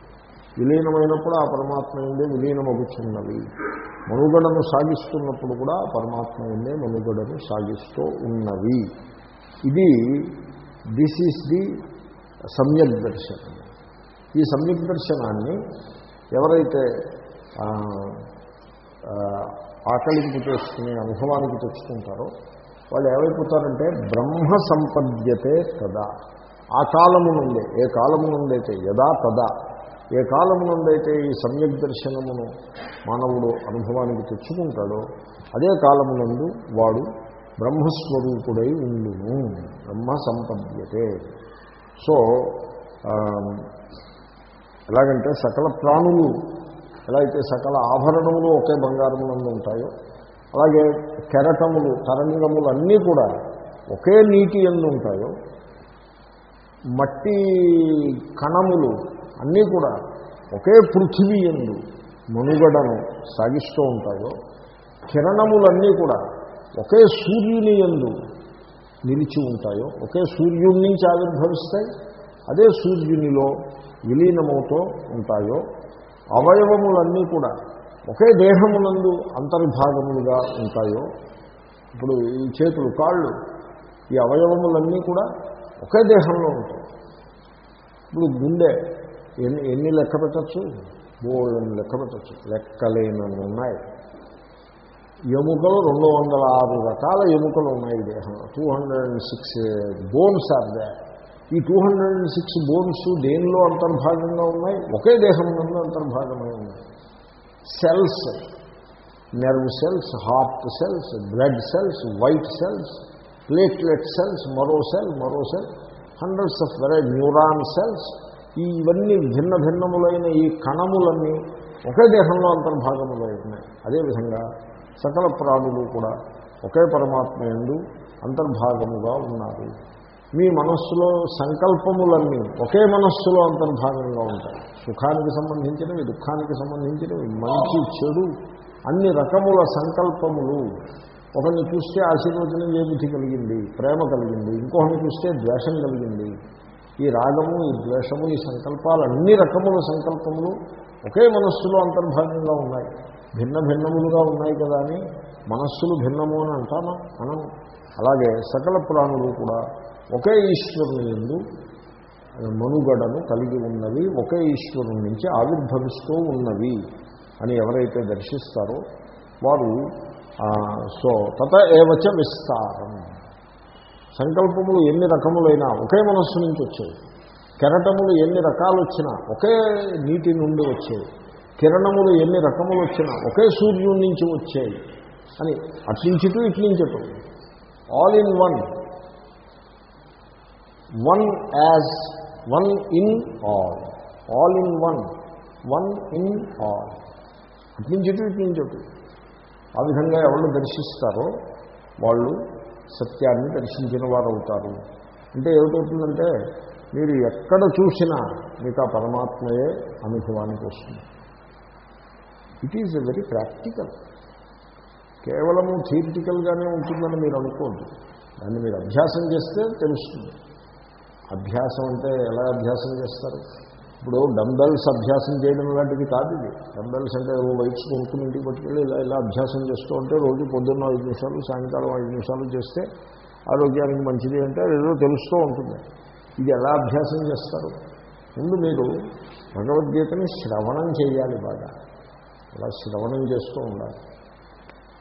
విలీనమైనప్పుడు ఆ పరమాత్మ నుండే విలీనమగుచున్నవి. మనుగడను సాగిస్తున్నప్పుడు కూడా ఆ పరమాత్మ నుండే మనుగడను సాగిస్తూ ఉన్నవి. ఇది దిస్ ఈజ్ ది సమ్యక్ దర్శనం. ఈ సమ్యక్ దర్శనాన్ని ఎవరైతే ఆకలింపు చేసుకుని అనుభవానికి తెచ్చుకుంటారో వాళ్ళు ఏమైపోతారంటే బ్రహ్మ సంపద్యతే తదా. ఆ కాలము నుండి ఏ కాలము నుండైతే యదా తదా ఏ కాలము నుండైతే ఈ సమ్యక్ దర్శనమును మానవుడు అనుభవానికి తెచ్చుకుంటాడో అదే కాలము నుండి వాడు బ్రహ్మస్వరూపుడై ఉండును. బ్రహ్మ సంపద్యతే. సో ఎలాగంటే సకల ప్రాణులు ఎలా అయితే సకల ఆభరణములు ఒకే బంగారమునందు ఉంటాయో అలాగే కెరటములు తరంగములు అన్నీ కూడా ఒకే నీటి ఎందు ఉంటాయో మట్టి కణములు అన్నీ కూడా ఒకే పృథివీ ఎందు మనుగడను సాగిస్తూ ఉంటాయో కిరణములన్నీ కూడా ఒకే సూర్యుని ఎందు నిలిచి ఉంటాయో ఒకే సూర్యుడి నుంచి ఆవిర్భవిస్తాయి అదే సూర్యునిలో విలీనమవుతూ ఉంటాయో అవయవములన్నీ కూడా ఒకే దేహమునందు అంతర్భాగములుగా ఉంటాయో ఇప్పుడు ఈ చేతులు కాళ్ళు ఈ అవయవములన్నీ కూడా ఒకే దేహంలో ఉంటాయి. ఇప్పుడు గుండె ఎన్ని ఎన్ని లెక్క పెట్టచ్చు? బోళ్ళని లెక్క పెట్టచ్చు. లెక్కలేనన్ని ఉన్నాయి. ఎముకలు రెండు వందల ఆరు రకాల ఎముకలు ఉన్నాయి ఈ దేహంలో. Two hundred and six bones are they. ఈ two hundred and six bones దేనిలో అంతర్భాగంగా ఉన్నాయి? ఒకే దేహం నుండి అంతర్భాగమై ఉన్నాయి cells nerve cells heart cells blood cells white cells platelet cells మరో సెల్ మరో cell hundreds of very neuron cells ఇవన్నీ భిన్న భిన్నములైన ఈ కణములన్నీ ఒకే దేహంలో అంతర్భాగములై ఉన్నాయి. అదేవిధంగా సకల ప్రాణులు కూడా ఒకే పరమాత్మ ఎందు అంతర్భాగముగా ఉన్నారు. మీ మనస్సులో సంకల్పములన్నీ ఒకే మనస్సులో అంతర్భాగంగా ఉంటాయి. సుఖానికి సంబంధించినవి దుఃఖానికి సంబంధించినవి మంచి చెడు అన్ని రకముల సంకల్పములు. ఒకరిని చూస్తే ఆశీర్వచనం చేయబుద్ధి కలిగింది ప్రేమ కలిగింది ఇంకొకరిని చూస్తే ద్వేషం కలిగింది. ఈ రాగము ఈ ద్వేషము ఈ సంకల్పాలు అన్ని రకముల సంకల్పములు ఒకే మనస్సులో అంతర్భాగంగా ఉన్నాయి. భిన్న భిన్నములుగా ఉన్నాయి కదా అని మనస్సులు భిన్నము అని అంటామా? మనం అలాగే సకల ప్రాణులు కూడా ఒకే ఈశ్వరుని ఎందు మనుగడను కలిగి ఉన్నవి ఒకే ఈశ్వరుని నుంచి ఆవిర్భవిస్తూ ఉన్నవి అని ఎవరైతే దర్శిస్తారో వారు సో తత ఏవచ విస్తారం. సంకల్పములు ఎన్ని రకములైనా ఒకే మనస్సు నుంచి వచ్చాయి కెరటములు ఎన్ని రకాలు వచ్చినా ఒకే నీటి నుండి వచ్చాయి కిరణములు ఎన్ని రకములు వచ్చినా ఒకే సూర్యుడి నుంచి వచ్చాయి అని అట్లించిటు ఇట్లించటు all in one one as one in all all in one one in all అట్లించటు ఇట్లించటు ఆ విధంగా ఎవరు దర్శిస్తారో వాళ్ళు సత్యాన్ని దర్శించిన వారు అవుతారు అంటే ఏమిటవుతుందంటే మీరు ఎక్కడ చూసినా మీకు ఆ పరమాత్మయే అనుభవానికి వస్తుంది. It is a very practical కేవలము థియరిటికల్గానే ఉంటుందని మీరు అనుకోండి దాన్ని మీరు అభ్యాసం చేస్తే తెలుస్తుంది. అభ్యాసం అంటే ఎలా అభ్యాసం చేస్తారు? ఇప్పుడు డంబెల్స్ అభ్యాసం చేయడం లాంటిది కాదు ఇది. డంబెల్స్ అంటే ఓ వైట్స్ కొనుక్కుని ఇంటికి పట్టుకెళ్ళి ఇలా ఇలా అభ్యాసం చేస్తూ ఉంటే రోజు పొద్దున్న ఐదు నిమిషాలు సాయంకాలం ఐదు నిమిషాలు చేస్తే ఆరోగ్యానికి మంచిది అంటే ఏదో తెలుస్తూ ఉంటుంది. ఇది ఎలా అభ్యాసం చేస్తారు? ముందు మీరు భగవద్గీతని శ్రవణం చేయాలి బాగా. అలా శ్రవణం చేస్తూ ఉండాలి.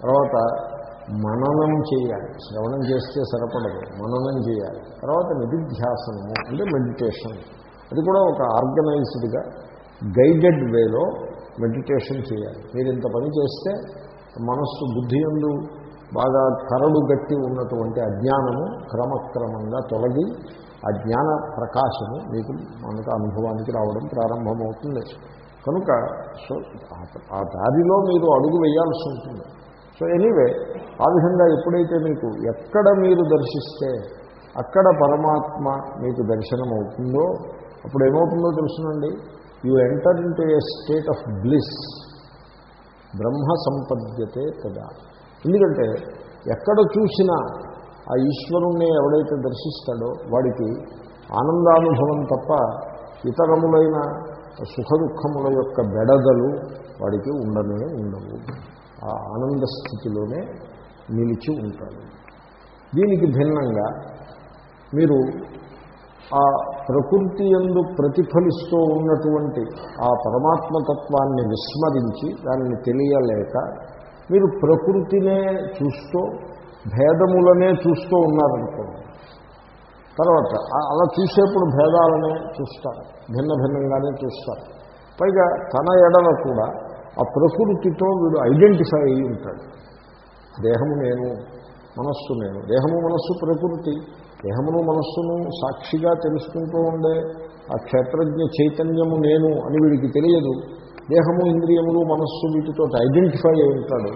తర్వాత మననం చేయాలి. శ్రవణం చేస్తే సరిపడదు. మననం చేయాలి. తర్వాత నిధిధ్యాసనము అంటే మెడిటేషన్ అది కూడా ఒక ఆర్గనైజ్డ్గా గైడెడ్ వేలో మెడిటేషన్ చేయాలి. మీరు ఇంత పని చేస్తే మనస్సు బుద్ధి ఎందు బాగా కరడు గట్టి ఉన్నటువంటి అజ్ఞానము క్రమక్రమంగా తొలగి ఆ జ్ఞాన ప్రకాశము మీకు మనకు అనుభవానికి రావడం ప్రారంభమవుతుంది. కనుక సో ఆ- దారిలో మీరు అడుగు వేయాల్సి ఉంటుంది. సో ఎనీవే ఆ విధంగా ఎప్పుడైతే మీకు ఎక్కడ మీరు దర్శిస్తే అక్కడ పరమాత్మ మీకు దర్శనం అవుతుందో అప్పుడు ఏమవుతుందో తెలుసునండి? You enter to a state of bliss బ్రహ్మ సంపద్యతే కదా ఎందుకంటే ఎక్కడ చూసినా ఆ ఈశ్వరుణ్ణి ఎవడైతే దర్శిస్తాడో వాడికి ఆనందానుభవం తప్ప ఇతరములైన సుఖ దుఃఖముల యొక్క బెడదలు వాడికి ఉండనే ఉండవు. ఆ ఆనంద స్థితిలోనే నిలిచి ఉంటాడు దీనికి భిన్నంగా మీరు ఆ ప్రకృతి ఎందు ప్రతిఫలిస్తూ ఉన్నటువంటి ఆ పరమాత్మతత్వాన్ని విస్మరించి దానిని తెలియలేక మీరు ప్రకృతినే చూస్తూ భేదములనే చూస్తూ ఉన్నారనుకోండి. తర్వాత అలా చూసేప్పుడు భేదాలనే చూస్తారు. భిన్న భిన్నంగానే చూస్తారు. పైగా తన ఎడల కూడా ఆ ప్రకృతితో వీడు ఐడెంటిఫై అయ్యి ఉంటాడు. దేహము నేను మనస్సు నేను. దేహము మనస్సు ప్రకృతి. దేహమును మనస్సును సాక్షిగా తెలుసుకుంటూ ఉండే ఆ క్షేత్రజ్ఞ చైతన్యము నేను అని వీడికి తెలియదు. దేహము ఇంద్రియములు మనస్సు వీటితో ఐడెంటిఫై అయి ఉంటాడు.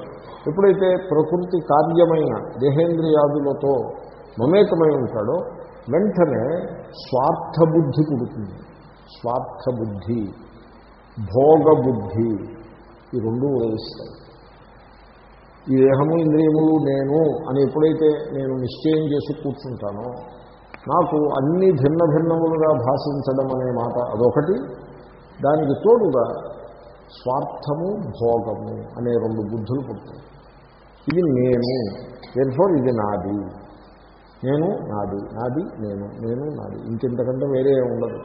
ఎప్పుడైతే ప్రకృతి కార్యమైన దేహేంద్రియాదులతో మమేకమై ఉంటాడో వెంటనే స్వార్థబుద్ధి పుడుతుంది. స్వార్థబుద్ధి భోగబుద్ధి. ఈ రెండు ఉదయిస్తాయి. ఈ దేహము ఇంద్రియములు నేను అని ఎప్పుడైతే నేను నిశ్చయం చేసి కూర్చుంటానో నాకు అన్ని భిన్న భిన్నములుగా భాషించడం అనే మాట అదొకటి. దానికి తోడుగా స్వార్థము భోగము అనే రెండు బుద్ధులు పుడతాయి. ఇది నేను. దేనిఫోర్ ఇది నాది. నేను నాది. నాది నేను. నేను నాది. ఇంకెంతకంటే వేరే ఉండదు.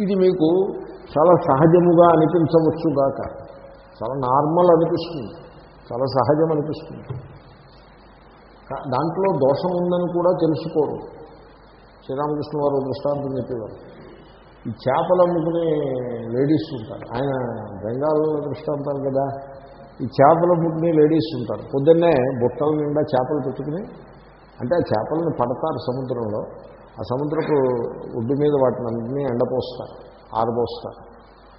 ఇది- మీకు చాలా సహజముగా అనిపించవచ్చు కాక చాలా నార్మల్ అనిపిస్తుంది. చాలా సహజం అనిపిస్తుంది. దాంట్లో దోషం ఉందని కూడా తెలుసుకోరు. శ్రీరామకృష్ణ వారు దృష్టాంతం చెప్పేవారు. ఈ చేపలు అమ్ముకునే లేడీస్ ఉంటారు. ఆయన బెంగాల్ దృష్టాంతాలు కదా. ఈ చేపలు అమ్ముకునే లేడీస్ ఉంటారు. పొద్దున్నే బుట్టల నిండా చేపలు పెట్టుకుని అంటే ఆ చేపలను పడతారు సముద్రంలో. ఆ సముద్రపు ఒడ్డు మీద వాటిని అన్నింటినీ ఎండపోస్తారు ఆరబోస్తారు.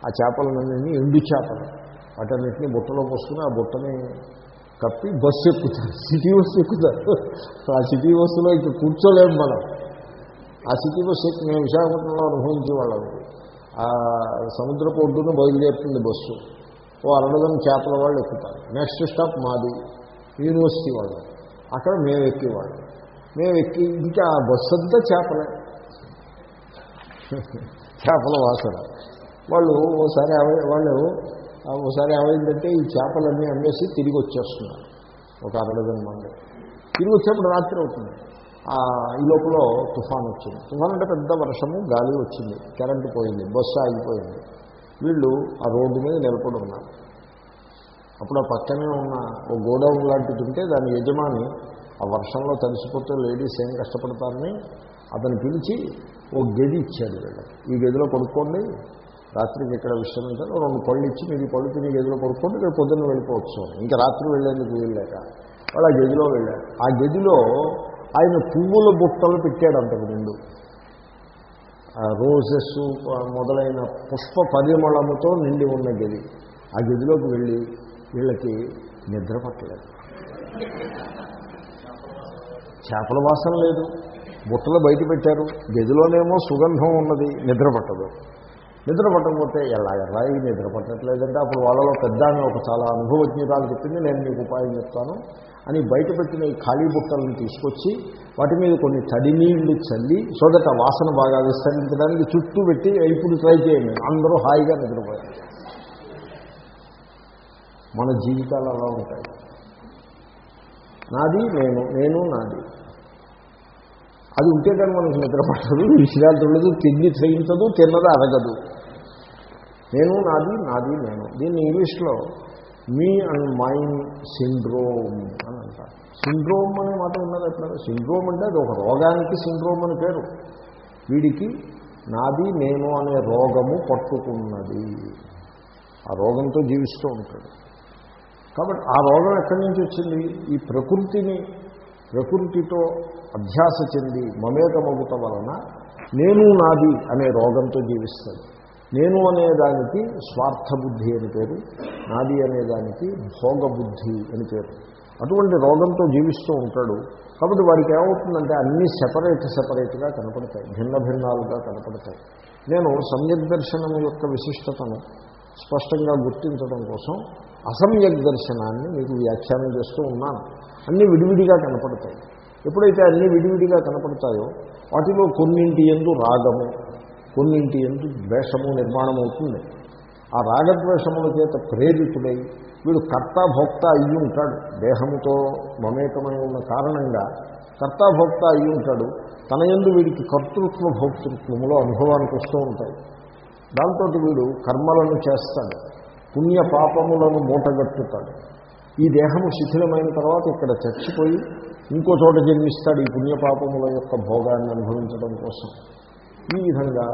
ఆ చేపలన్నీ ఎండు చేపలు. వాటన్నిటిని బుట్టలో పోసుకుని ఆ బుట్టని కప్పి బస్సు ఎక్కుతారు. సిటీ బస్సు ఎక్కుతారు. ఆ సిటీ బస్సులో ఇక కూర్చోలేము మనం. ఆ సిటీ బస్సు ఎక్కి మేము విశాఖపట్నంలో అనుభవించే వాళ్ళం ఆ సముద్రపు ఒడ్డున బయలుదేరుతుంది బస్సు. ఓ అరడదం చేపల వాళ్ళు ఎక్కుతారు. నెక్స్ట్ స్టాప్ మాది. యూనివర్సిటీ వాళ్ళు. అక్కడ మేము ఎక్కేవాళ్ళం. మేము ఎక్కి ఇంకా ఆ బస్సు అంతా చేపలే. చేపల వాసన. వాళ్ళు ఓసారి వాళ్ళు ఒకసారి ఏమైందంటే ఈ చేపలన్నీ అమ్మేసి తిరిగి వచ్చేస్తున్నారు ఒక అరడజన్ మంది. తిరిగి వచ్చేప్పుడు రాత్రి అవుతుంది. ఆ, ఈ లోపల తుఫాన్ వచ్చింది. తుఫాన్ అంటే పెద్ద వర్షము గాలి వచ్చింది. కరెంటు పోయింది. బస్సు ఆగిపోయింది. వీళ్ళు ఆ రోడ్డు మీద నిలబడి ఉన్నారు. అప్పుడు ఆ పక్కనే ఉన్న ఓ గోడౌన్ లాంటిది ఉంటే దాని యజమాని ఆ వర్షంలో తడిసిపోతే లేడీస్ ఏం కష్టపడతారని అతను పిలిచి ఓ గది ఇచ్చాడు వీళ్ళకి. ఈ గదిలో పడుకోండి రాత్రికి ఇక్కడ విశ్రమించాలి ఓ రెండు పళ్ళు ఇచ్చి మీరు ఈ పళ్ళు తిని గదిలో పడుకోండి రేపు పొద్దున్న వెళ్ళిపోవచ్చు ఇంకా రాత్రి వెళ్ళేందుకు వెళ్ళాక వాళ్ళు ఆ గదిలో వెళ్ళారు ఆ గదిలో ఆయన పువ్వుల బుట్టలు పెట్టాడు అంతకు ముందు. ఆ రోజెస్ మొదలైన పుష్ప పరిమళముతో నిండి ఉన్న గది. ఆ గదిలోకి వెళ్ళి వీళ్ళకి నిద్ర పట్టలేదు. చేపల వాసన లేదు. బుట్టలు బయట పెట్టారు. గదిలోనేమో సుగంధం ఉన్నది. నిద్ర పట్టదు. నిద్ర పట్టకపోతే ఎలా ఎలా ఈ నిద్ర పట్టట్లేదంటే అప్పుడు వాళ్ళలో పెద్ద ఒక చాలా అనుభవజ్ఞురాలు చెప్పింది నేను మీకు ఉపాయం చెప్తాను అని బయట పెట్టిన ఈ ఖాళీ బుట్టలను తీసుకొచ్చి వాటి మీద కొన్ని తడి నీళ్ళు చల్లి సో దట్ ఆ వాసన బాగా విస్తరించడానికి చుట్టూ పెట్టి ఇప్పుడు ట్రై చేయండి. అందరూ హాయిగా నిద్రపోయారు. మన జీవితాలు అలా ఉంటాయి. నాది నేను నేను నాది. అది ఉంటే కానీ మనకు నిద్ర పట్టదు విశ్రాంతి ఉండదు తిండి చేయించదు తిన్నది అరగదు. నేను నాది నాది నేను. దీన్ని ఇంగ్లీష్లో మీ అండ్ మైండ్ సిండ్రోమ్ అని అంటారు. సిండ్రోమ్ అనే మాట ఉన్నది ఎట్లా సిండ్రోమ్ అంటే అది ఒక రోగానికి సిండ్రోమ్ అని పేరు. వీడికి నాది నేను అనే రోగము పట్టుకున్నది. ఆ రోగంతో జీవిస్తూ ఉంటాడు. కాబట్టి ఆ రోగం ఎక్కడి నుంచి వచ్చింది? ఈ ప్రకృతిని ప్రకృతితో అధ్యాస చెంది మమేకమగుట వలన నేను నాది అనే రోగంతో జీవిస్తాడు నేను అనేదానికి స్వార్థబుద్ధి అని పేరు నాది అనేదానికి భోగబుద్ధి అని పేరు. అటువంటి రోగంతో జీవిస్తూ ఉంటాడు. కాబట్టి వాడికి ఏమవుతుందంటే అన్నీ సెపరేట్ సెపరేట్గా కనపడతాయి భిన్న భిన్నాలుగా కనపడతాయి. నేను సమ్యక్ దర్శనం యొక్క విశిష్టతను స్పష్టంగా గుర్తించడం కోసం అసమ్యక్ దర్శనాన్ని మీకు వ్యాఖ్యానం చేస్తూ ఉన్నాను. అన్నీ విడివిడిగా కనపడతాయి. ఎప్పుడైతే అన్నీ విడివిడిగా కనపడతాయో వాటిలో కొన్నింటి ఎందు రాగము కొన్నింటి ఎందు ద్వేషము నిర్మాణం అవుతుంది. ఆ రాగద్వేషముల చేత ప్రేరితుడై వీడు కర్త భోక్త అయ్యి ఉంటాడు. దేహంతో మమేకమై ఉన్న కారణంగా కర్తాభోక్త అయి ఉంటాడు. తన ఎందు వీడికి కర్తృత్వ భోక్తృత్వములో అనుభవానికి వస్తూ ఉంటాయి. దాంతో వీడు కర్మలను చేస్తాడు. పుణ్య పాపములను మూటగట్టుతాడు. ఈ దేహము శిథిలమైన తర్వాత ఇక్కడ చచ్చిపోయి ఇంకో చోట జన్మిస్తాడు ఈ పుణ్యపాపముల యొక్క భోగాన్ని అనుభవించడం కోసం. ఈ విధంగా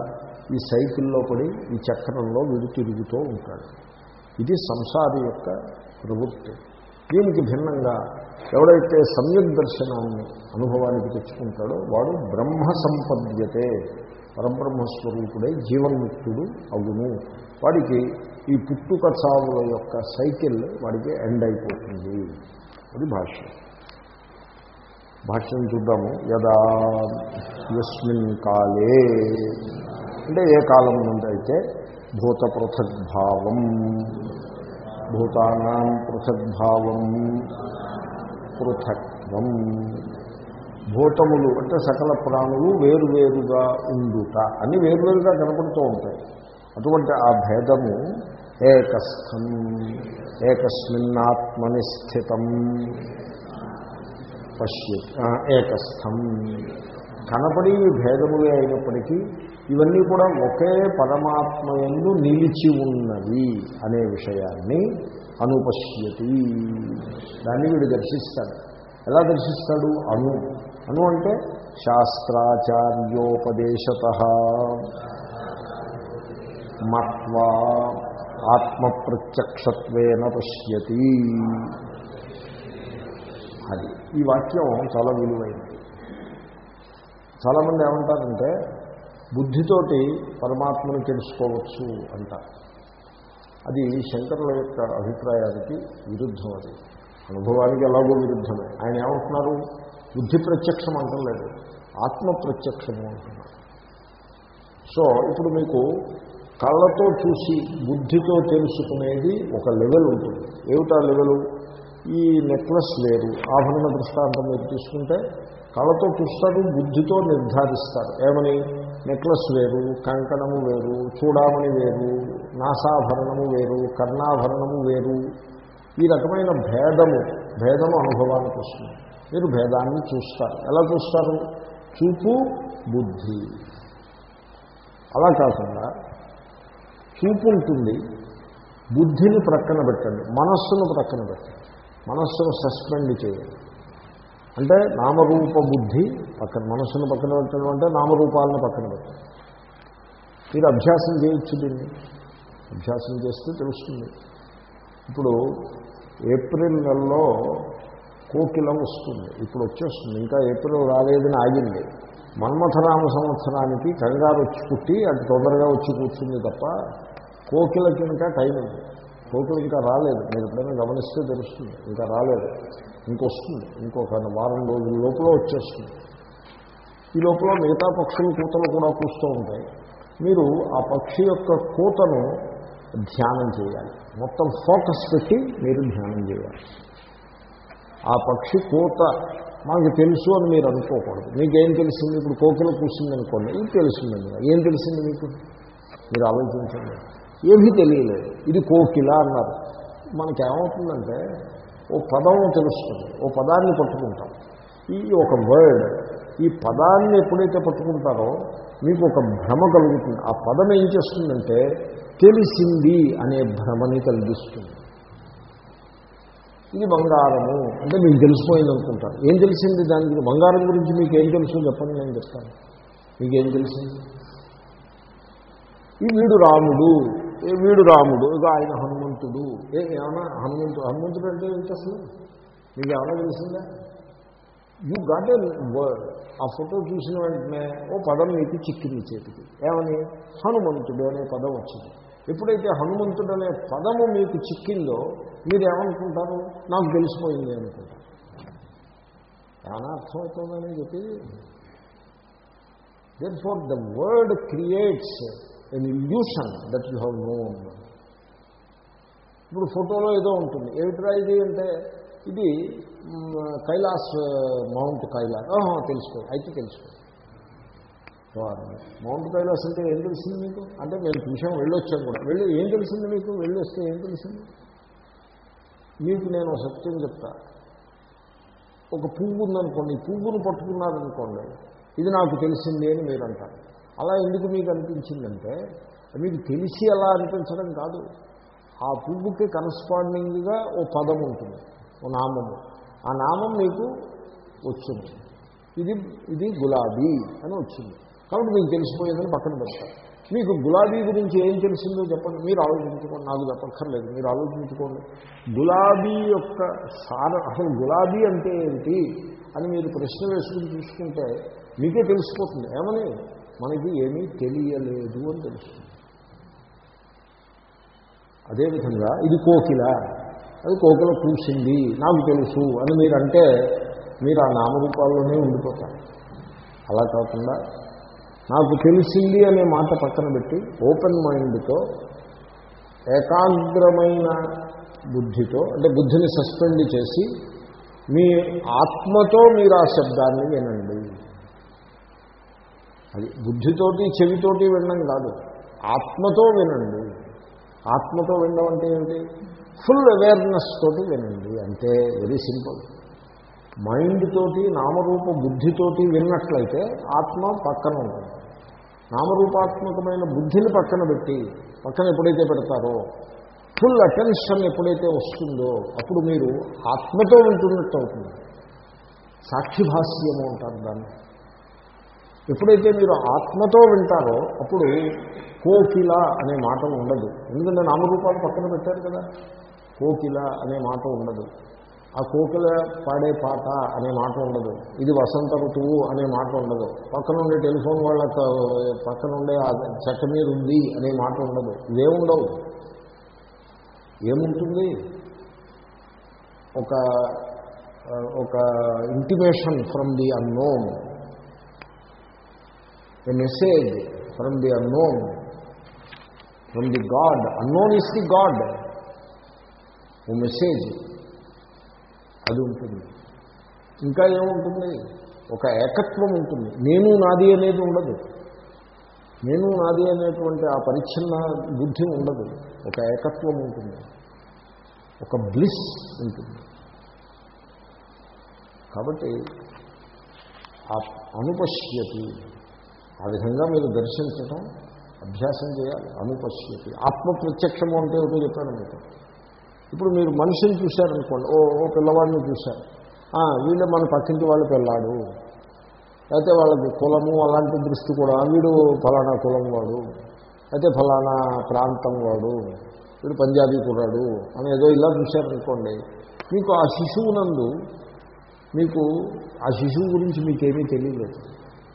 ఈ సైకిల్లో పడి ఈ చక్రంలో వీడు తిరుగుతూ ఉంటాడు. ఇది సంసారి యొక్క ప్రవృత్తి. దీనికి భిన్నంగా ఎవడైతే సమ్యక్ దర్శనాన్ని అనుభవానికి తెచ్చుకుంటాడో వాడు బ్రహ్మ సంపద్యతే పరబ్రహ్మస్వరూపుడే జీవన్ముక్తుడు అవును. వాడికి ఈ పుట్టుక చావుల యొక్క సైకిల్ వాడికి ఎండ్ అయిపోతుంది. అది భాష్యం. భాష్యం చూద్దాము. యదా యస్మిన్ కాలే. అంటే ఏ కాలం నుండి అయితే భూత పృథగ్భావం. భూతానాం పృథగ్భావం పృథక్వం భూతములు అంటే సకల ప్రాణులు వేరువేరుగా ఉండుట అని వేరువేరుగా కనపడుతూ ఉంటాయి. అటువంటి ఆ భేదము ఏకస్థం ఏకస్మిన్నాత్మని స్థితం పశ్య ఏకస్థం. కనపడి భేదములే అయినప్పటికీ ఇవన్నీ కూడా ఒకే పరమాత్మ ఎందు నిలిచి ఉన్నవి అనే విషయాన్ని అనుపశ్యతి. దాన్ని వీడు దర్శిస్తాడు. ఎలా దర్శిస్తాడు? అను అను అంటే శాస్త్రాచార్యోపదేశత. మత్వా ఆత్మప్రత్యక్షత్వేన పశ్యతి. అది. ఈ వాక్యం చాలా విలువైనది. చాలామంది ఏమంటారంటే బుద్ధితోటి పరమాత్మను తెలుసుకోవచ్చు అంటారు అది శంకరుల యొక్క అభిప్రాయానికి విరుద్ధం అది. అనుభవానికి ఎలాగో విరుద్ధమే. ఆయన ఏమంటున్నారు? బుద్ధి ప్రత్యక్షం అంటలేదు ఆత్మ ప్రత్యక్షము అంటున్నారు. సో ఇప్పుడు మీకు కళ్ళతో చూసి బుద్ధితో తెలుసుకునేది ఒక లెవెల్ ఉంటుంది. ఏమిటా లెవెల్? ఈ నెక్లెస్ వేరు ఆభరణ దృష్టాంతం మీరు తీసుకుంటే కళతో చూస్తారు బుద్ధితో నిర్ధారిస్తారు. ఏమని? నెక్లెస్ వేరు కంకణము వేరు చూడామణి వేరు నాసాభరణము వేరు కర్ణాభరణము వేరు. ఈ రకమైన భేదము భేదము అనుభవానికి వస్తుంది. మీరు భేదాన్ని చూస్తారు. ఎలా చూస్తారు? చూపు బుద్ధి. అలా కాకుండా చూపు ఉంటుంది బుద్ధిని ప్రక్కన పెట్టండి మనస్సును ప్రక్కన పెట్టండి. మనస్సును సస్పెండ్ చేయాలి. అంటే నామరూప బుద్ధి పక్కన మనస్సును పక్కన పెట్టడం అంటే నామరూపాలను పక్కన పెట్టడం. మీరు అభ్యాసం చేయొచ్చు దీన్ని. అభ్యాసం చేస్తే తెలుస్తుంది. ఇప్పుడు ఏప్రిల్ నెలలో కోకిలం వస్తుంది. ఇప్పుడు వచ్చేస్తుంది. ఇంకా ఏప్రిల్ రాలేదని ఆగింది. మన్మథరామ సంవత్సరానికి కంగారు వచ్చి పుట్టి అది తొందరగా వచ్చి కూర్చుంది తప్ప కోకిలకి ఇంకా టైం ఉంది కోకులు ఇంకా రాలేదు. మీరు ఎప్పుడైనా గమనిస్తే తెలుస్తుంది. ఇంకా రాలేదు. ఇంకొస్తుంది. ఇంకొక వారం రోజుల లోపల వచ్చేస్తుంది. ఈ లోపల మిగతా పక్షులు కూతలు కూడా కూస్తూ ఉంటాయి. మీరు ఆ పక్షి యొక్క కూతను ధ్యానం చేయాలి. మొత్తం ఫోకస్ పెట్టి మీరు ధ్యానం చేయాలి. ఆ పక్షి కూత మనకు తెలుసు అని మీరు అనుకోకూడదు. మీకేం తెలిసింది? ఇప్పుడు కోకిల కూర్చుంది అనుకోండి ఇది తెలిసిందండి ఏం తెలిసింది మీకు? మీరు ఆలోచించండి. ఏమీ తెలియలేదు. ఇది కోకిల అన్నారు. మనకేమవుతుందంటే ఓ పదం తెలుస్తుంది. ఓ పదాన్ని పట్టుకుంటాం. ఈ ఒక వర్డ్ ఈ పదాన్ని ఎప్పుడైతే పట్టుకుంటారో మీకు ఒక భ్రమ కలుగుతుంది. ఆ పదం ఏం చేస్తుందంటే తెలిసింది అనే భ్రమని కలిగిస్తుంది. ఇది బంగారము. అంటే మీకు తెలిసిపోయింది అనుకుంటారు ఏం తెలిసింది దాని బంగారం గురించి మీకు ఏం తెలుసు? చెప్పండి నేను చెప్తాను. మీకేం తెలిసింది? ఈ వీడు రాముడు. వీడు రాముడు ఇక ఆయన హనుమంతుడు. ఏ ఏమన్నా హనుమంతుడు హనుమంతుడు అంటే ఏంటి అసలు? మీకు ఏమైనా తెలిసిందా? యూ గాట్ ఏ వర్డ్ ఆ ఫోటో చూసిన వెంటనే ఓ పదం మీకు చిక్కింది చేతికి. ఏమని? హనుమంతుడు అనే పదం వచ్చింది. ఎప్పుడైతే హనుమంతుడు అనే పదము మీకు చిక్కిందో మీరు ఏమనుకుంటారు నాకు తెలిసిపోయింది అనుకుంటారు ఏమైనా అర్థమవుతుందని చెప్పి then for the word creates an illusion that you have known ఇప్పుడు ఫోటోలో ఏదో ఉంటుంది. ఏమిట్రా ఇది అంటే ఇది కైలాస్ మౌంట్ కైలాస్. తెలుసుకో అయితే తెలుసుకో. మౌంట్ కైలాస్ అంటే ఏం తెలిసింది మీకు? అంటే మేము చూసాం వెళ్ళొచ్చాం కూడా. వెళ్ళి ఏం తెలిసింది మీకు? వెళ్ళి వస్తే ఏం తెలిసింది? మీకు నేను సత్యం చెప్తా. ఒక పువ్వు ఉందనుకోండి పువ్వును పట్టుకున్నారనుకోండి ఇది నాకు తెలిసింది అని మీరు అంటారు. అలా ఎందుకు మీకు అనిపించిందంటే మీకు తెలిసి అలా అనిపించడం కాదు. ఆ పువ్వుకి కరస్పాండింగ్గా ఓ పదం ఉంటుంది ఓ నామము ఆ నామం మీకు వచ్చింది. ఇది ఇది గులాబీ అని వచ్చింది. కాబట్టి మీకు తెలిసిపోయేదని పక్కన పెడతారు. మీకు గులాబీ గురించి ఏం తెలిసిందో చెప్పండి. మీరు ఆలోచించుకోండి. నాకు చెప్పక్కర్లేదు మీరు ఆలోచించుకోండి. గులాబీ యొక్క సార అసలు గులాబీ అంటే ఏంటి అని మీరు ప్రశ్న వేసుకుని చూసుకుంటే మీకే తెలిసిపోతుంది. ఏమని? మనకి ఏమీ తెలియలేదు అని తెలుస్తుంది. అదేవిధంగా ఇది కోకిల. అది కోకిల కూసింది నాకు తెలుసు అని మీరంటే మీరు ఆ నామరూపాల్లోనే ఉండిపోతారు. అలా కాకుండా నాకు తెలిసింది అనే మాట పక్కన పెట్టి ఓపెన్ మైండ్తో ఏకాగ్రమైన బుద్ధితో అంటే బుద్ధిని సస్పెండ్ చేసి మీ ఆత్మతో మీరు ఆ శబ్దాన్ని వినండి. అది బుద్ధితోటి చెవితోటి వినడం కాదు. ఆత్మతో వినండి. ఆత్మతో వినడం అంటే ఏమిటి? ఫుల్ అవేర్నెస్ తోటి వినండి. అంటే వెరీ సింపుల్. మైండ్ తోటి నామరూప బుద్ధితోటి విన్నట్లయితే ఆత్మ పక్కన ఉంటుంది. నామరూపాత్మకమైన బుద్ధిని పక్కన పెట్టి పక్కన ఎప్పుడైతే పెడతారో ఫుల్ అటెన్షన్ ఎప్పుడైతే వస్తుందో అప్పుడు మీరు ఆత్మతో వింటున్నట్టు అవుతుంది. సాక్షిభాస్యము అంటారు దాన్ని. ఎప్పుడైతే మీరు ఆత్మతో వింటారో అప్పుడు కోకిల అనే మాట ఉండదు. ఎందుకంటే నామరూపాలు పక్కన పెట్టారు కదా. కోకిల అనే మాట ఉండదు. ఆ కోకిల పాడే పాట అనే మాట ఉండదు. ఇది వసంత ఋతువు అనే మాట ఉండదు. పక్కన ఉండే టెలిఫోన్ వాళ్ళ పక్కన ఉండే చెట్ట మీద ఉంది అనే మాట ఉండదు. ఇవేముండవు ఏముంటుంది? ఒక ఒక intimation from the unknown a message from the unknown from the God unknown is the God oh message అది ఉంటుంది. ఇంకా ఏముంటుంది? ఒక ఏకత్వం ఉంటుంది. నేను నాది అనేది ఉండదు. నేను నాది అనేటువంటి ఆ పరిచ్ఛిన్న బుద్ధి ఉండదు. ఒక ఏకత్వం ఉంటుంది. ఒక బ్లిస్ ఉంటుంది. కాబట్టి ఆ అనుపశ్యతి. ఆ విధంగా మీరు దర్శించటం అభ్యాసం చేయాలి అనుపశ్యతి ఆత్మ ప్రత్యక్షము అంటే ఒకటి చెప్పాను మీకు. ఇప్పుడు మీరు మనిషిని చూశారనుకోండి ఓ ఓ పిల్లవాడిని చూశారు. వీళ్ళు మన పక్కింటి వాళ్ళు పిల్లాడు. అయితే వాళ్ళకి కులము అలాంటి దృష్టి కూడా వీడు ఫలానా కులం వాడు. అయితే ఫలానా ప్రాంతం వాడు. వీడు పంజాబీ కుర్రాడు అని ఏదో ఇలా చూశారనుకోండి మీకు ఆ శిశువునందు మీకు ఆ శిశువు గురించి మీకేమీ తెలియలేదు.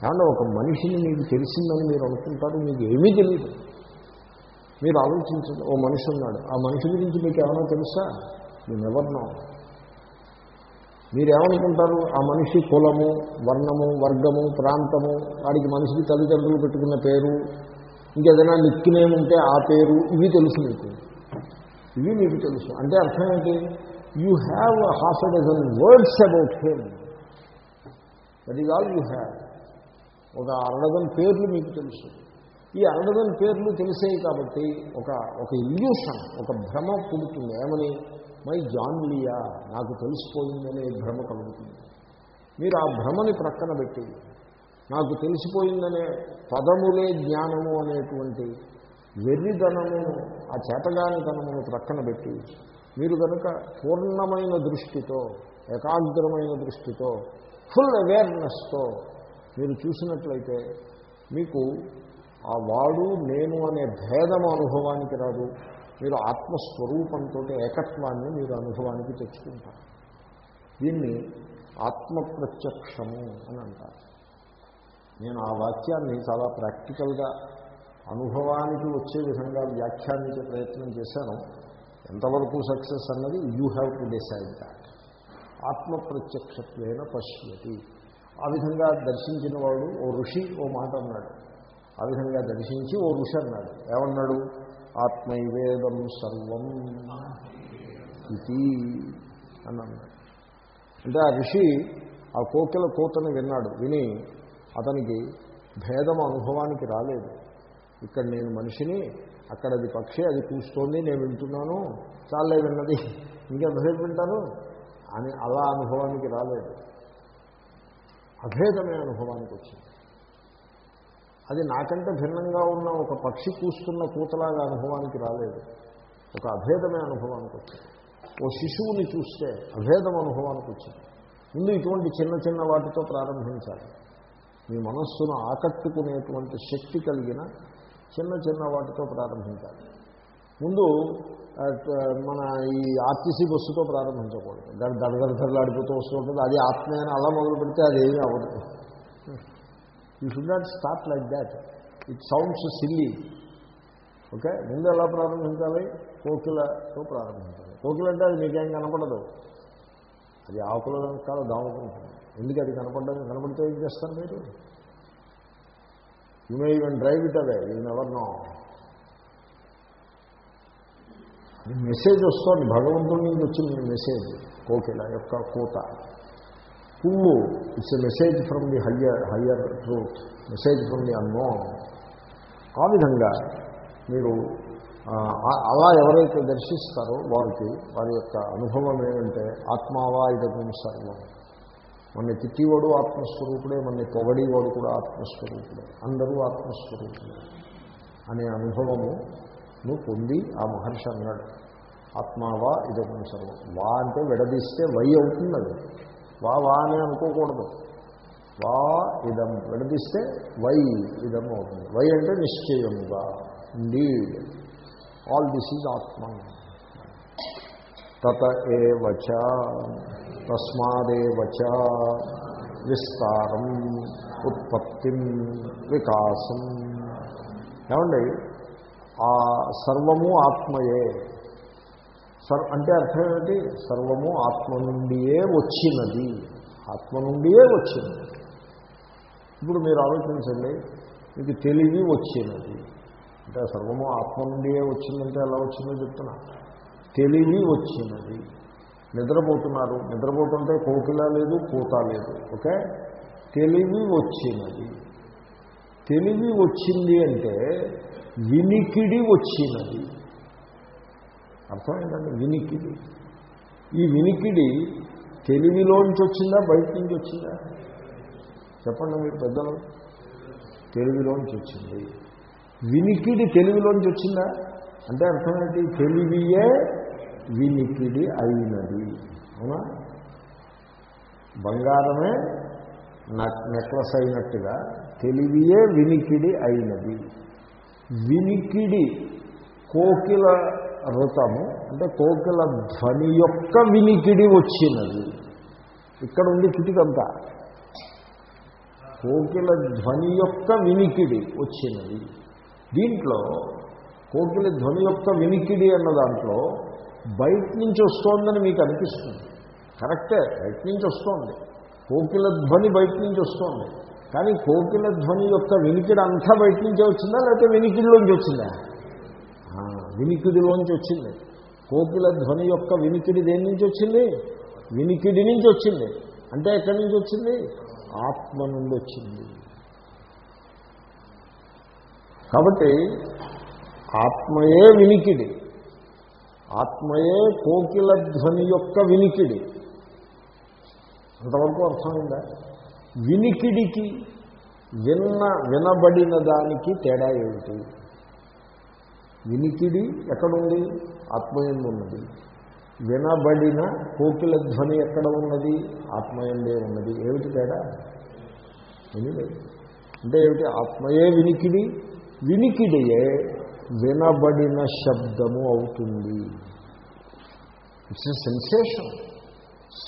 ఏమన్నా ఒక మనిషిని మీకు తెలిసిందని మీరు అనుకుంటారు మీకు ఏమీ తెలియదు మీరు ఆలోచించండి ఓ మనిషి ఉన్నాడు. ఆ మనిషి గురించి మీకు ఏమైనా తెలుసా? మేము ఎవరినో మీరేమనుకుంటారు? ఆ మనిషి కులము వర్ణము వర్గము ప్రాంతము వాడికి మనిషికి తల్లిదండ్రులు పెట్టుకున్న పేరు ఇంకేదైనా నిక్కినేమ్ ఉంటే ఆ పేరు ఇవి తెలుసు మీకు. ఇవి మీకు తెలుసు. అంటే అర్థం ఏంటి? You have half a dozen words about him that is all you have ఒక అరడదన్ పేర్లు మీకు తెలుసు. ఈ అరడదన్ పేర్లు తెలిసేవి కాబట్టి ఒక ఒక ఇల్యూషన్ ఒక భ్రమ పుడుతుంది. ఏమని? మై జాన్లియా నాకు తెలిసిపోయిందనే భ్రమ కలుగుతుంది. మీరు ఆ భ్రమని ప్రక్కన పెట్టి నాకు తెలిసిపోయిందనే పదములే జ్ఞానము అనేటువంటి వెర్రిధనము ఆ చేతగానితనమును ప్రక్కన పెట్టి మీరు కనుక పూర్ణమైన దృష్టితో ఏకాగ్రమైన దృష్టితో ఫుల్ అవేర్నెస్తో మీరు చూసినట్లయితే మీకు ఆ వాడు నేను అనే భేదము అనుభవానికి రాదు. మీరు ఆత్మస్వరూపంతో ఏకత్వాన్ని మీరు అనుభవానికి తెచ్చుకుంటారు. దీన్ని ఆత్మప్రత్యక్షము అని అంటారు. నేను ఆ వాక్యాన్ని చాలా ప్రాక్టికల్గా అనుభవానికి వచ్చే విధంగా వ్యాఖ్యానించే ప్రయత్నం చేశాను. ఎంతవరకు సక్సెస్ అన్నది you have to decide that. ఆత్మప్రత్యక్షత్వేన పశ్యతి. ఆ విధంగా దర్శించిన వాడు ఓ ఋషి ఓ మాట అన్నాడు. ఆ విధంగా దర్శించి ఓ ఋషి అన్నాడు. ఏమన్నాడు? ఆత్మైవేదం సర్వం ఇది అని అన్నాడు. అంటే ఆ ఋషి ఆ కోకిల కోతను విన్నాడు. విని అతనికి భేదం అనుభవానికి రాలేదు. ఇక్కడ నేను మనిషిని అక్కడ అది పక్షి అది కూస్తోంది నేను వింటున్నాను చాలే విన్నది ఇంకెంతసేపు వింటాను? అని అలా అనుభవానికి రాలేదు. అభేదమైన అనుభవానికి వచ్చింది. అది నాకంటే భిన్నంగా ఉన్న ఒక పక్షి కూస్తున్న కూతలాగా అనుభవానికి రాలేదు. ఒక అభేదమే అనుభవానికి వచ్చింది. ఓ శిశువుని చూస్తే అభేదం అనుభవానికి వచ్చింది. ముందు ఇటువంటి చిన్న చిన్న వాటితో ప్రారంభించాలి. మీ మనస్సును ఆకట్టుకునేటువంటి శక్తి కలిగిన చిన్న చిన్న వాటితో ప్రారంభించాలి. ముందు మన ఈ ఆర్టీసీ బస్సుతో ప్రారంభించకూడదు. దాన్ని దడదడ దడలాడిపోతూ వస్తూ ఉంటుంది. అది ఆత్మే అని అలా మొదలు పెడితే అది ఏమీ అవ్వదు. You should not start like that it sounds silly okay ముందు ఎలా ప్రారంభించాలి? కోకిలతో ప్రారంభించాలి. కోకిల అంటే అది మీకేం కనపడదు. అది ఆకుల వెనకాల దాముకుంటుంది. ఎందుకు అది కనపడడం కనపడితే ఏం చేస్తారు మీరు? You may even drive it away you never know message వస్తుంది భగవంతుడి నుంచి వచ్చింది మెసేజ్ కోకిల యొక్క కూత. పువ్వు it's a message from the higher higher truth message from the unknown ఆ విధంగా మీరు అలా ఎవరైతే దర్శిస్తారో వారికి వారి యొక్క అనుభవం ఏమంటే ఆత్మావా ఇదం సర్వం. మన తిట్టివాడు ఆత్మస్వరూపుడే మన పొగడేవాడు కూడా ఆత్మస్వరూపుడే. అందరూ ఆత్మస్వరూపుడే అనే అనుభవము నువ్వు పొంది ఆ మహర్షి అన్నాడు. ఆత్మావా ఇదం సర్వం. వా అంటే విడదీస్తే వై అవుతుంది అది వా వా అని అనుకోకూడదు. వా ఇదం. విడదీస్తే వై ఇదం అవుతుంది. వై అంటే నిశ్చయముగా ఇండీడ్ ఆల్ దిస్ ఈజ్ ఆత్మ. తత ఏవచ. తస్మాదేవచ. విస్తారం. ఉత్పత్తిం. వికాసం. ఏమండి? ఆ సర్వము ఆత్మయే. సర్ అంటే అర్థం ఏమిటి? సర్వము ఆత్మ నుండియే వచ్చినది. ఆత్మ నుండియే వచ్చినది. ఇప్పుడు మీరు ఆలోచించండి. మీకు తెలివి వచ్చినది. అంటే సర్వము ఆత్మ నుండియే వచ్చిందంటే ఎలా వచ్చిందో చెప్తున్నా. తెలివి వచ్చినది. నిద్రపోతున్నారు. నిద్రపోతుంటే కోకిల లేదు కూత లేదు. ఓకే? తెలివి వచ్చినది. తెలివి వచ్చింది అంటే వినికిడి వచ్చినది. అర్థమైందండి? వినికిడి. ఈ వినికిడి తెలివిలోంచి వచ్చిందా బయట నుంచి వచ్చిందా? చెప్పండి మీరు పెద్దలు. తెలివిలోంచి వచ్చింది. వినికిడి తెలివిలోంచి వచ్చిందా? అంటే అర్థమేంటి తెలివియే వినికిడి అయినది. అవునా? బంగారమే నెక్లెస్ అయినట్టుగా తెలివియే వినికిడి అయినది. వినికిడి కోకిల రుతము అంటే కోకిల ధ్వని యొక్క వినికిడి వచ్చినది. ఇక్కడ ఉంది కిటికంతా. కోకిల ధ్వని యొక్క వినికిడి వచ్చినది. దీంట్లో కోకిల ధ్వని యొక్క వినికిడి అన్న దాంట్లో బయట నుంచి వస్తోందని మీకు అనిపిస్తుంది. కరెక్టే బయట నుంచి వస్తోంది. కోకిల ధ్వని బయట నుంచి వస్తోంది. కానీ కోకిల ధ్వని యొక్క వినికిడి అంతా బయట నుంచే వచ్చిందా? లేకపోతే వినికిడిలోంచి వచ్చిందా? వినికిడిలోంచి వచ్చింది. కోకిల ధ్వని యొక్క వినికిడి దేని నుంచి వచ్చింది? వినికిడి నుంచి వచ్చింది. అంటే ఎక్కడి నుంచి వచ్చింది? ఆత్మ నుండి వచ్చింది. కాబట్టి ఆత్మయే వినికిడి. ఆత్మయే కోకిల ధ్వని యొక్క వినికిడి. అంతవరకు అర్థమైందా? వినికిడికి విన్న వినబడిన దానికి తేడా ఏమిటి? వినికిడి ఎక్కడుంది? ఆత్మయందున్నది. వినబడిన కోకిల ధ్వని ఎక్కడ ఉన్నది ఆత్మయందే ఉన్నది. ఏమిటి తేడా? అంటే ఏమిటి? ఆత్మయే వినికిడి? వినికిడియే వినబడిన శబ్దము అవుతుంది. It's a sensation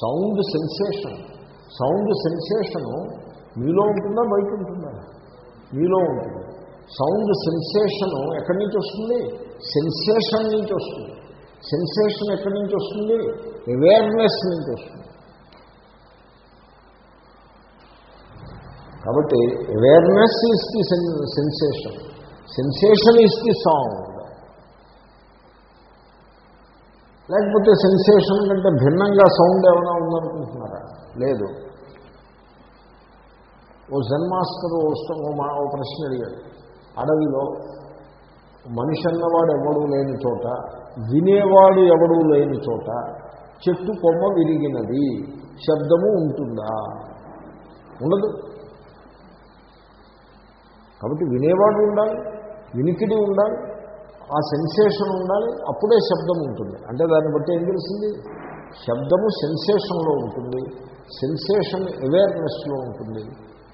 sound sensation sound sensation మీలో ఉంటుందా? బయట ఉంటుందా? మీలో ఉంటుంది? సౌండ్ సెన్సేషను ఎక్కడి నుంచి వస్తుంది? సెన్సేషన్ నుంచి వస్తుంది. సెన్సేషన్ ఎక్కడి నుంచి వస్తుంది? అవేర్నెస్ నుంచి వస్తుంది. కాబట్టి awareness is the sensation. Sensation is the sound. లేకపోతే సెన్సేషన్ కంటే భిన్నంగా సౌండ్ ఏమైనా ఉందనుకుంటున్నారా? లేదు. ఓ జన్ మాస్టర్ ఓ మా ఓ ప్రశ్న అడిగాడు. అడవిలో మనిషి అన్నవాడు ఎవడూ లేని చోట వినేవాడు ఎవడూ లేని చోట చెట్టు కొమ్మ విరిగినది శబ్దము ఉంటుందా? ఉండదు. కాబట్టి వినేవాడు ఉండాలి వినికిడి ఉండాలి ఆ సెన్సేషన్ ఉండాలి అప్పుడే శబ్దం ఉంటుంది. అంటే దాన్ని బట్టి ఏం తెలిసింది శబ్దము సెన్సేషన్లో ఉంటుంది. సెన్సేషన్ అవేర్నెస్లో ఉంటుంది.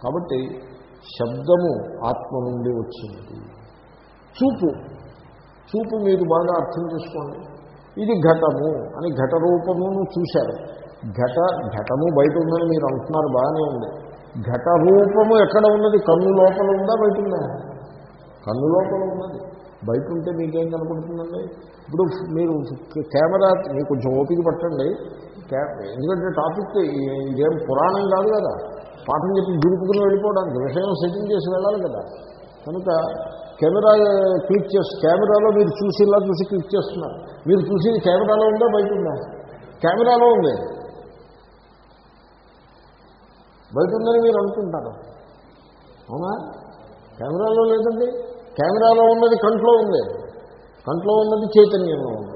కాబట్టి శబ్దము ఆత్మ నుండి వచ్చింది. చూపు. చూపు మీరు బాగా అర్థం చేసుకోండి. ఇది ఘటము అని ఘట రూపమును చూశారు. ఘట ఘటము బయట ఉందని మీరు అంటున్నారు బాగానే ఉంది. ఘట రూపము ఎక్కడ ఉన్నది? కన్ను లోపల ఉందా? బయట ఉందా? కన్ను లోపల ఉన్నది. బయట ఉంటే మీకేం కనపడుతుందండి? ఇప్పుడు మీరు కెమెరా మీకు కొంచెం ఓపిక పట్టండి. క్యా- ఎందుకంటే టాపిక్ ఇదేం పురాణం కాదు కదా. పాఠం చెప్పి దురుపుకుని వెళ్ళిపోవడానికి విషయం సెట్టింగ్ చేసి వెళ్ళాలి కదా. కనుక కెమెరా క్లిక్ చేసి కెమెరాలో మీరు చూసి ఇలా చూసి క్లిక్ చేస్తున్నారు. మీరు చూసి కెమెరాలో ఉందా బయట ఉందా? కెమెరాలో ఉంది. బయట ఉందని మీరు అనుకుంటారు. అవునా? కెమెరాలో లేదండి. కెమెరాలో ఉన్నది కంట్లో ఉంది. కంట్లో ఉన్నది చైతన్యంలో ఉంది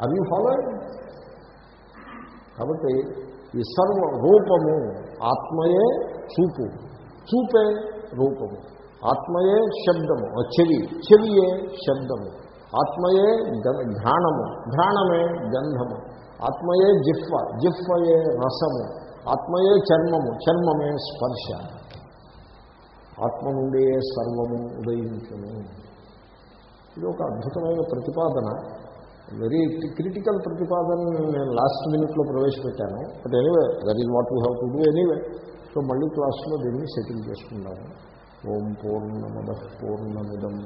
అవి ఫాలో కాబట్టి ఈ సర్వ రూపము ఆత్మయే చూపు. చూపే రూపము. ఆత్మయే శబ్దము. చెవి. చెవియే శబ్దము. ఆత్మయే గ- ఘ్రాణము. ఘ్రాణమే గంధము. ఆత్మయే జిహ్వ. జిహ్వయే రసము. ఆత్మయే చర్మము. చర్మమే స్పర్శ. ఆత్మ నుండే సర్వము ఉదయించును. ఇది ఒక అద్భుతమైన ప్రతిపాదన. వెరీ క్రిటికల్ ప్రతిపాదన నేను లాస్ట్ మినిట్లో ప్రవేశపెట్టాను. But anyway that is what you have to do anyway so మళ్ళీ క్లాస్లో దీన్ని సెటిల్ చేసుకున్నాను. ఓం పూర్ణమద పూర్ణమిదం.